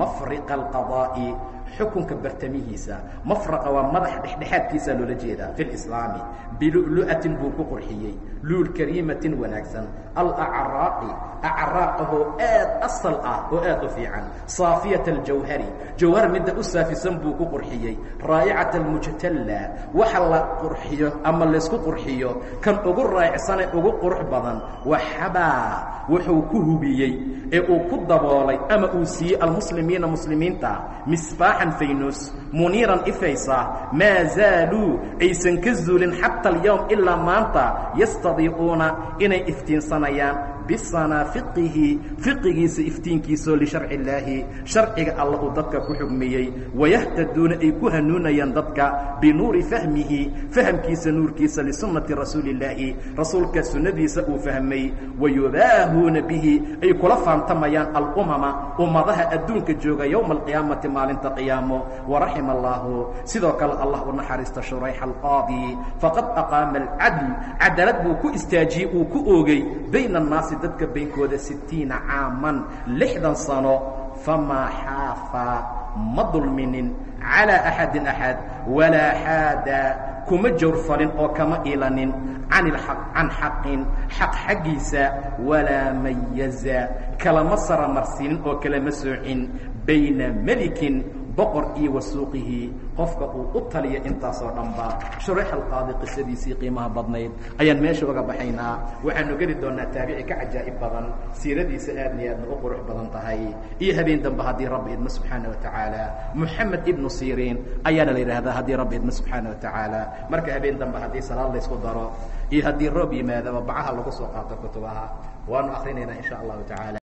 mafriqa alqadaa'i xukunka bartamihiisa mafraqa waa madax dhexdhexaadkiisa loola jeedaa fi lislaami bilu'lu'atin buu ku qurxiyey luul kariimatin wanaagsan alacraaqi acraaqahoo aad asal ah oo aad u fiican saafiyat aljawhari jawhar midda u saafisan buu ku qurxiyey raa'icat almujtalla waxa la qurxiyo ama laysku qurxiyo kan ugu raa'icsane ugu qurux badan waxabaa wuxuu ku hubiyey ee uu ku daboolay ama uu siiyey almuslimiina muslimiinta misbaaxan faynus muniiran ifaysa maa zaaluu aysan ka zuulin xata alyowm ilaa maanta yastadiiquuna inay iftiinsanayaan bisanaa fiqihi fiqigiisa iftiinkiisoo lisharci illaahi sharciga alla uu dadka ku xugmiyey wayahtaduuna ay ku hanuunayaan dadka binuuri fahmihi fahamkiisa nuurkiisa lisunnati rasuuli illaahi rasuulka sunnadiisa uu fahmay wayubaahuuna bihi ay kula faantamayaan alumama ummadaha adduunka jooga yowma alqiyaamati maalinta qiyaamo waraxima allaahu sidoo kale allah u naxariista shurayxa alqaadi faqad aqaama alcadl cadaalad buu ku istaajiyey uu ku oogay bayna annaasi dadka baynkooda sittiina caaman lixdan sano famaa xaafa ma dulminin calىa axadin axad walaa xaada kuma jawrfalin oo kama ilanin can can xaqin xaq xaggiisa walaa mayaza kalama saramarsiinin oo kalama soocin bayna melikin boqor iyo wasuuqihi qofka uu u taliya intaasoo dhanba shurayx alqaadi qisadiisii qiimaha badnayd. Ayaan meesha uga baxaynaa waxaanu geli doonaa taabici ka cajaa'ib badan siiradiisa aadna aadna u qurux badan tahay. Iyo habeen dambe haddii rabbi idmo subxaana wa tacaala moxamed ibnu siriin ayaana la yidhaahdaa haddii rabbi idmo subxaana wa tacaala. Marka habeen dambe haddii salaad laysku daro iyo haddii roob yimaadaba bacaha lagu soo qaato kutubaha waanu akrinaynaa in sha allahu tacaala